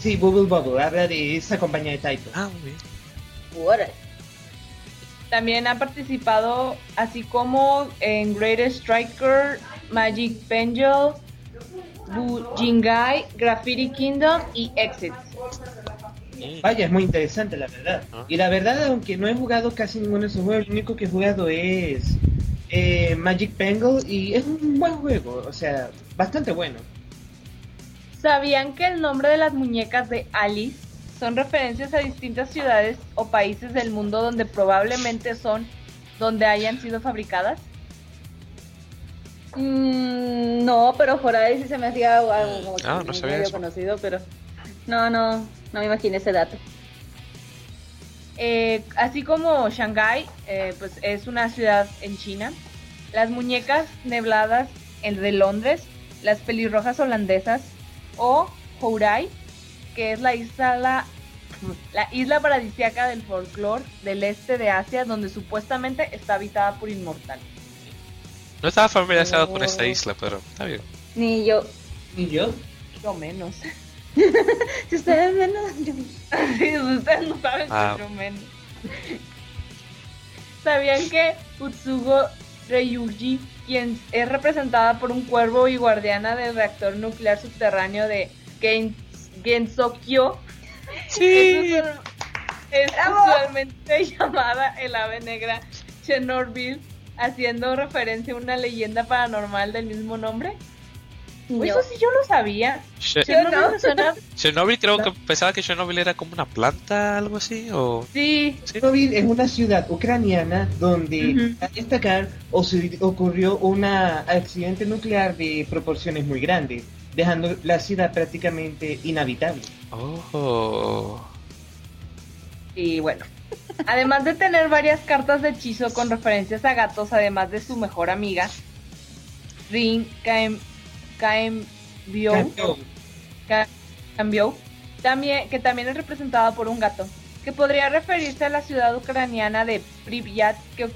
Sí, Bubble Bubble, habla de esa compañía de Taito. Ah, muy bien. También ha participado, así como en Greatest Striker, Magic Pendule, Jingai, Graffiti Kingdom y Exit. Mm. Vaya, es muy interesante la verdad. Ah. Y la verdad, aunque no he jugado casi ninguno de esos juegos, lo único que he jugado es eh, Magic Penguin y es un buen juego, o sea, bastante bueno. ¿Sabían que el nombre de las muñecas de Alice son referencias a distintas ciudades o países del mundo donde probablemente son donde hayan sido fabricadas? Mm, no, pero por ahí sí se me hacía algo como que Ah, no sabía medio eso. conocido, pero no, no, no me imaginé ese dato. Eh, así como Shanghái, eh, pues es una ciudad en China. las muñecas nebladas el de Londres, las pelirrojas holandesas o Hourai, que es la isla, la, isla paradisíaca del folclore del este de Asia, donde supuestamente está habitada por inmortales. No estaba familiarizado con Oh. esta isla, pero está bien. Ni yo. ¿Y yo? Yo menos. Si ustedes menos, yo. Sí, ustedes no saben, Ah. yo menos. ¿Sabían que Utsugo Ryuji, quien es representada por un cuervo y guardiana del reactor nuclear subterráneo de Gen- Gensokyo, es, usual- es usualmente llamada el ave negra Chernobyl, haciendo referencia a una leyenda paranormal del mismo nombre? Eso sí yo lo sabía. Che- Chernobyl creo que pensaba que Chernobyl era como una planta, algo así, o... Sí, Chernobyl es una ciudad ucraniana donde, a destacar, ocurrió un accidente nuclear de proporciones muy grandes, dejando la ciudad prácticamente inhabitable. Oh. Y bueno, además de tener varias cartas de hechizo con referencias a gatos, además de su mejor amiga, Rin Kaem, Ka- Kaembyo, también, que también es representada por un gato, que podría referirse a la ciudad ucraniana de Pripyat, que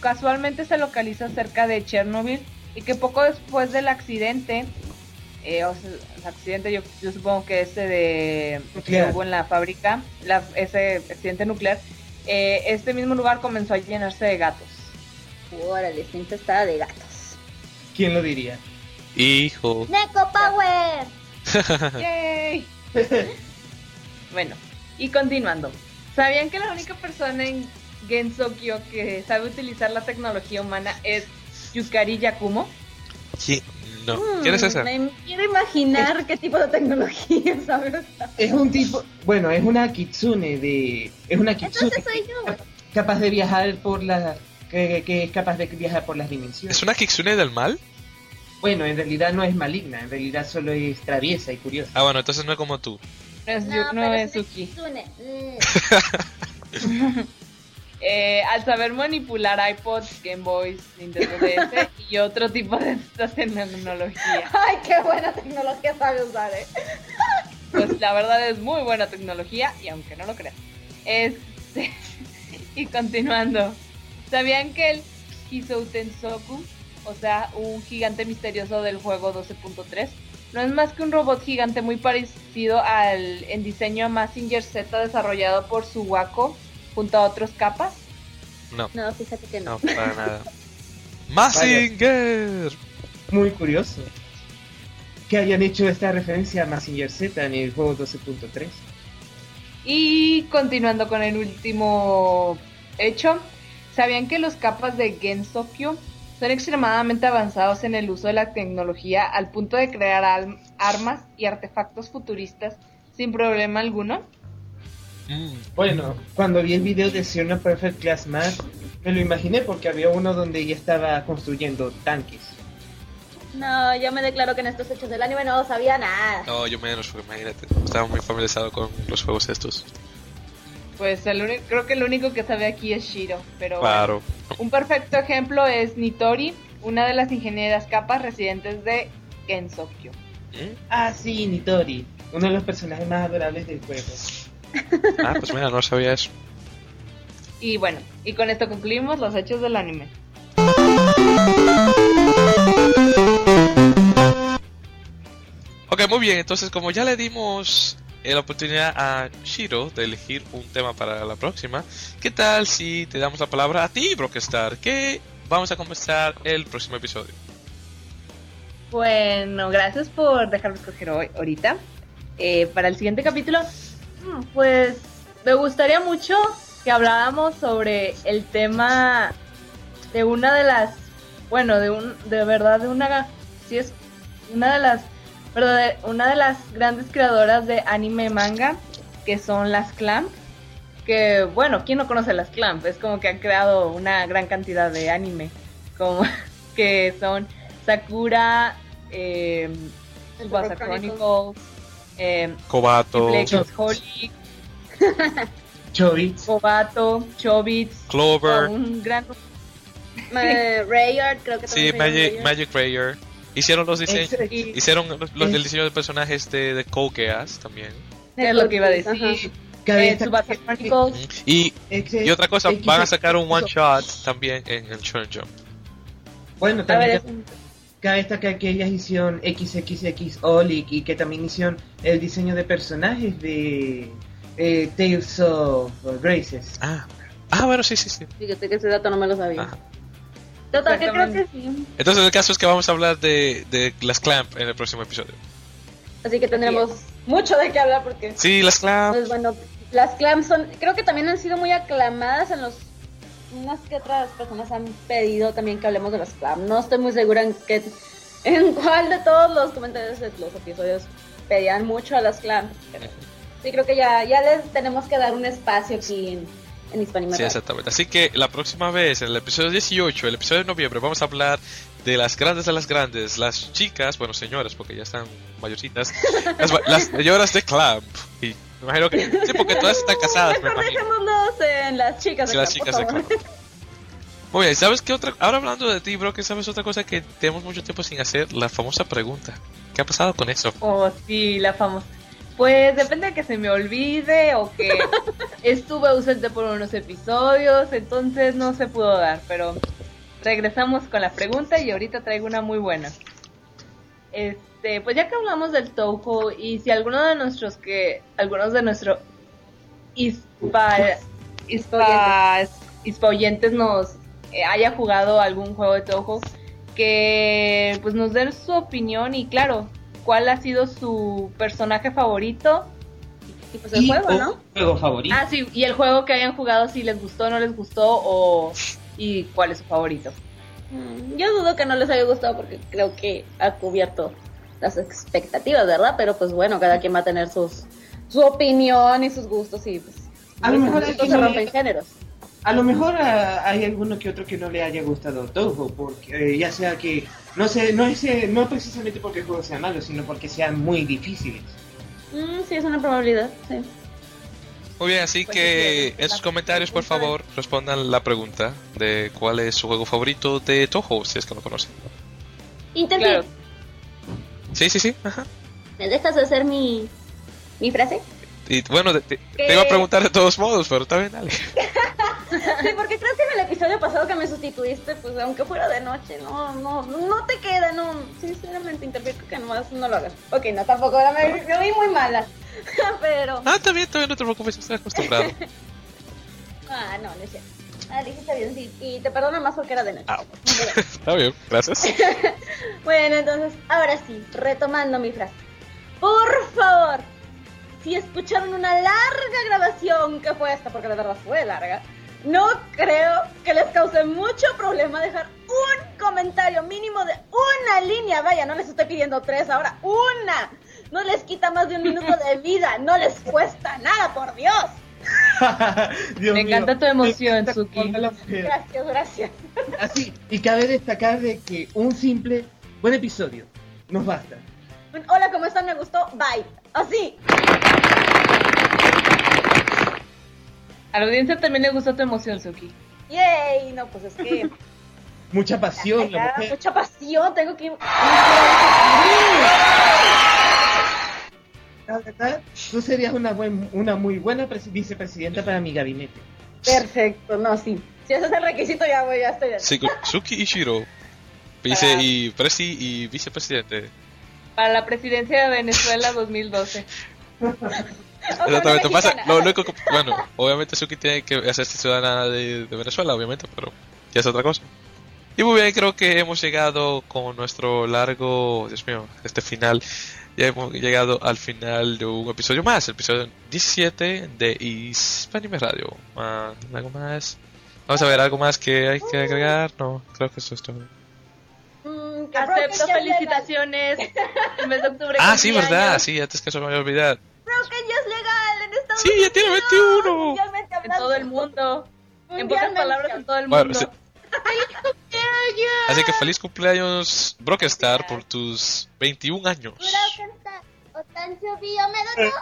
casualmente se localiza cerca de Chernobyl y que poco después del accidente, eh, o sea, el accidente yo, yo supongo que ese de que Nuclear. hubo en la fábrica, la- ese accidente nuclear, eh, este mismo lugar comenzó a llenarse de gatos. Órale, está infestada de gatos. ¿Quién lo diría? Hijo. ¡Neko Power! ¡Yay! bueno, y continuando. ¿Sabían que la única persona en Gensokyo que sabe utilizar la tecnología humana es Yukari Yakumo? ¿Quién? No. ¿Quién es esa? Me quiero imaginar qué tipo de tecnología, ¿sabes? Es un tipo, bueno, es una kitsune de, es una kitsune Entonces soy yo. capaz de viajar por la, que, que es capaz de viajar por las dimensiones. ¿Es una Kitsune del mal? Bueno, en realidad no es maligna, en realidad solo es traviesa y curiosa. Ah, bueno, entonces no es como tú. No es, Yu- No, no pero es una Suki. Eh, al saber manipular iPods, Game Boys, Nintendo DS y otro tipo de estas tecnología. Ay, qué buena tecnología sabe usar, eh. Pues la verdad es muy buena tecnología y aunque no lo crean. Este, y continuando, ¿sabían que el Hisoutensoku, o sea, un gigante misterioso del juego 12.3, no es más que un robot gigante muy parecido al en diseño a Massinger Z desarrollado por Suwako junto a otros capas? No, No, fíjate que no. no, para nada. ¡Mazinger! Muy curioso. Que hayan hecho esta referencia a Massinger Z en el juego 12.3. Y continuando con el último hecho, ¿sabían que los capas de Gensokyo son extremadamente avanzados en el uso de la tecnología al punto de crear armas y artefactos futuristas sin problema alguno? Mm, Bueno, cuando vi el video de Xeno Perfect Class Match, me lo imaginé porque había uno donde ella estaba construyendo tanques. No, yo me declaro que en estos hechos del anime no sabía nada. No, yo menos, imagínate. Estaba muy familiarizado con los juegos estos. Pues el uni- creo que el único que sabe aquí es Shiro, pero bueno. Claro. un perfecto ejemplo es Nitori, una de las ingenieras capas residentes de Gensokyo. ¿Mm? Ah, sí, Nitori, uno de los personajes más adorables del juego. Ah, pues mira, no sabía eso. Y bueno, y con esto concluimos los hechos del anime. Ok, muy bien. Entonces, como ya le dimos la oportunidad a Shiro de elegir un tema para la próxima, ¿qué tal si te damos la palabra a ti, Brockstar? Que vamos a comenzar el próximo episodio. Bueno, gracias por dejarme escoger hoy, ahorita. Eh, para el siguiente capítulo, mm, pues me gustaría mucho que habláramos sobre el tema de una de las, bueno, de un, de verdad, de una, sí es una de las, una de las grandes creadoras de anime y manga, que son las Clamp. Que bueno, ¿quién no conoce las Clamp? Es como que han creado una gran cantidad de anime, como que son Sakura, eh, Tsubasa Chronicles, eh, Kobato, Holic, Chobits, Kobato, Chobits, Clover. un gran Eh, Rayard, creo que Sí, llama Magic, Rayard. Hicieron los diseños. Hicieron los, los- diseño de personajes de, de Code Geass también. es lo que iba a decir. Eh. Y, y otra cosa, van a sacar un one shot también en el Shonen Jump. Bueno, también cabe destacar que ellas hicieron XXX y, y que también hicieron el diseño de personajes de eh, Tales of Graces. Ah, ah, bueno, sí, sí, sí. fíjate que ese dato no me lo sabía. Ajá. Total, que creo que sí. Entonces el caso es que vamos a hablar de, de las Clamp en el próximo episodio. Así que tendremos mucho de qué hablar porque Sí, las Clamp. Pues bueno, las clams son, creo que también han sido muy aclamadas en los, unas que otras personas han pedido también que hablemos de las clams. No estoy muy segura en qué, en cuál de todos los comentarios de los episodios pedían mucho a las clams. pero sí, creo que ya, ya les tenemos que dar un espacio aquí en, en Hispanic Sí, exactamente. Así que la próxima vez, en el episodio 18, el episodio de noviembre, vamos a hablar de las grandes de las grandes, las chicas, bueno, señoras, porque ya están mayorcitas, las, las señoras de Clamp. Y me imagino que, sí, porque todas están casadas, me imagino. en las chicas Sí, de las Clamp, chicas de. Clamp. Muy bien, ¿sabes qué otra? Ahora hablando de ti, bro, que sabes otra cosa que tenemos mucho tiempo sin hacer, la famosa pregunta. ¿Qué ha pasado con eso? Oh, sí, la famosa. Pues depende de que se me olvide o que estuve ausente por unos episodios, entonces no se pudo dar, pero regresamos con la pregunta y ahorita traigo una muy buena. Este, pues ya que hablamos del Touhou y si alguno de nuestros que algunos de nuestros ispa, ispa, ispa oyentes nos eh, haya jugado algún juego de Touhou que pues nos den su opinión y claro, cuál ha sido su personaje favorito. Y pues el Y juego, ¿no? juego favorito. Ah, sí, y el juego que hayan jugado, si les gustó, no les gustó o y cuál es su favorito. Mm, Yo dudo que no les haya gustado porque creo que ha cubierto las expectativas, ¿verdad? Pero pues bueno, cada quien va a tener sus su opinión y sus gustos y pues A lo mejor se rompen géneros. A lo mejor ah, hay alguno que otro que no le haya gustado Touhou, porque eh, ya sea que no sé, no es eh, no precisamente porque el juego sea malo, sino porque sean muy difíciles. Mm, sí, es una probabilidad, sí. Muy bien, así Pues que en sus comentarios, por favor, respondan la pregunta de cuál es su juego favorito de Toho, si es que no conocen. Interfi, Claro. Sí, sí, sí. Ajá. ¿me dejas hacer mi, mi frase? Y bueno, te, te- te iba a preguntar de todos modos, pero está bien, dale. Sí, porque creo que en el episodio pasado que me sustituiste, pues aunque fuera de noche, no, no, no te queda, no, sinceramente interpreto que nomás no lo hagas. Ok, no, tampoco, ahora me, me vi muy mala, pero, Ah, está bien, está bien, no te preocupes, estoy acostumbrado. ah, no, no es cierto. Ah, dijiste bien, sí, y te perdono más porque era de noche. Ah, está bien, gracias. Bueno, entonces, ahora sí, retomando mi frase. Por favor, si escucharon una larga grabación que fue esta, porque de verdad fue larga, no creo que les cause mucho problema dejar un comentario mínimo de una línea. Vaya, no les estoy pidiendo tres ahora, una. No les quita más de un minuto de vida, no les cuesta nada, por Dios. Dios Me mío. encanta tu emoción, Suki. la. Gracias, gracias. Así, y cabe destacar de que un simple buen episodio nos basta. Hola, ¿cómo están? Me gustó. Bye. Así. A la audiencia también le gustó tu emoción, Suki. Yay. No, pues es que... Mucha pasión, la Acá, mujer. mucha pasión, tengo que... La verdad, tú serías una, buen, una muy buena presi- vicepresidenta para mi gabinete. Perfecto, no, sí. Si ese es el requisito, ya voy, ya estoy. Sí, Suki Ishiro, vice y presi y vicepresidente. Para la presidencia de Venezuela 2012. Exactamente, pasa, lo único que- bueno, obviamente Suki tiene que hacerse ciudadana de, de Venezuela, obviamente, pero ya es otra cosa. Y muy bien, creo que hemos llegado con nuestro largo, Dios mío, este final. Ya hemos llegado al final de un episodio más, el episodio 17 de Hispanime Radio. Ah, ¿Algo más? Vamos a ver, ¿algo más que hay que agregar? No, creo que eso es todo. Acepto felicitaciones. El mes de octubre. Ah, sí, cumpleaños. verdad, sí, antes que eso me había olvidado. Broken ya es legal en Estados Sí, ya tiene 21. Mundialmente En todo el mundo. En pocas palabras, en todo el Bueno, mundo. sí. Así que feliz cumpleaños, Brockenstar, por tus 21 años.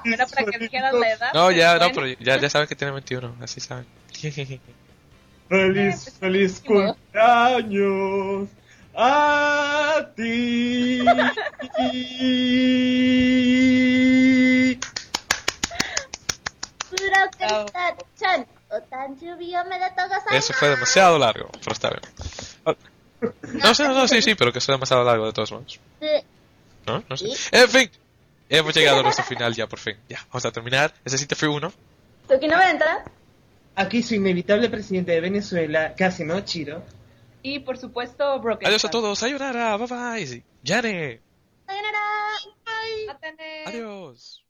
Era para que dijeras la edad. No, ya, no, Bueno, pero ya, ya saben que tiene 21, así saben. Feliz, feliz cumpleaños a ti. Eso fue demasiado largo, pero está bien. Ah, no sé, no, no, sí, sí, pero que sea demasiado largo de todos modos. No, no sé. En fin, hemos llegado a nuestro final ya, por fin. Ya, vamos a terminar. Ese sí te fue uno. ¿Tú aquí no me entras? Aquí su inevitable presidente de Venezuela, casi no, Chiro, y por supuesto, Broken. Adiós a todos, sayonara, bye bye. Yare. Sayonara, bye. Adiós.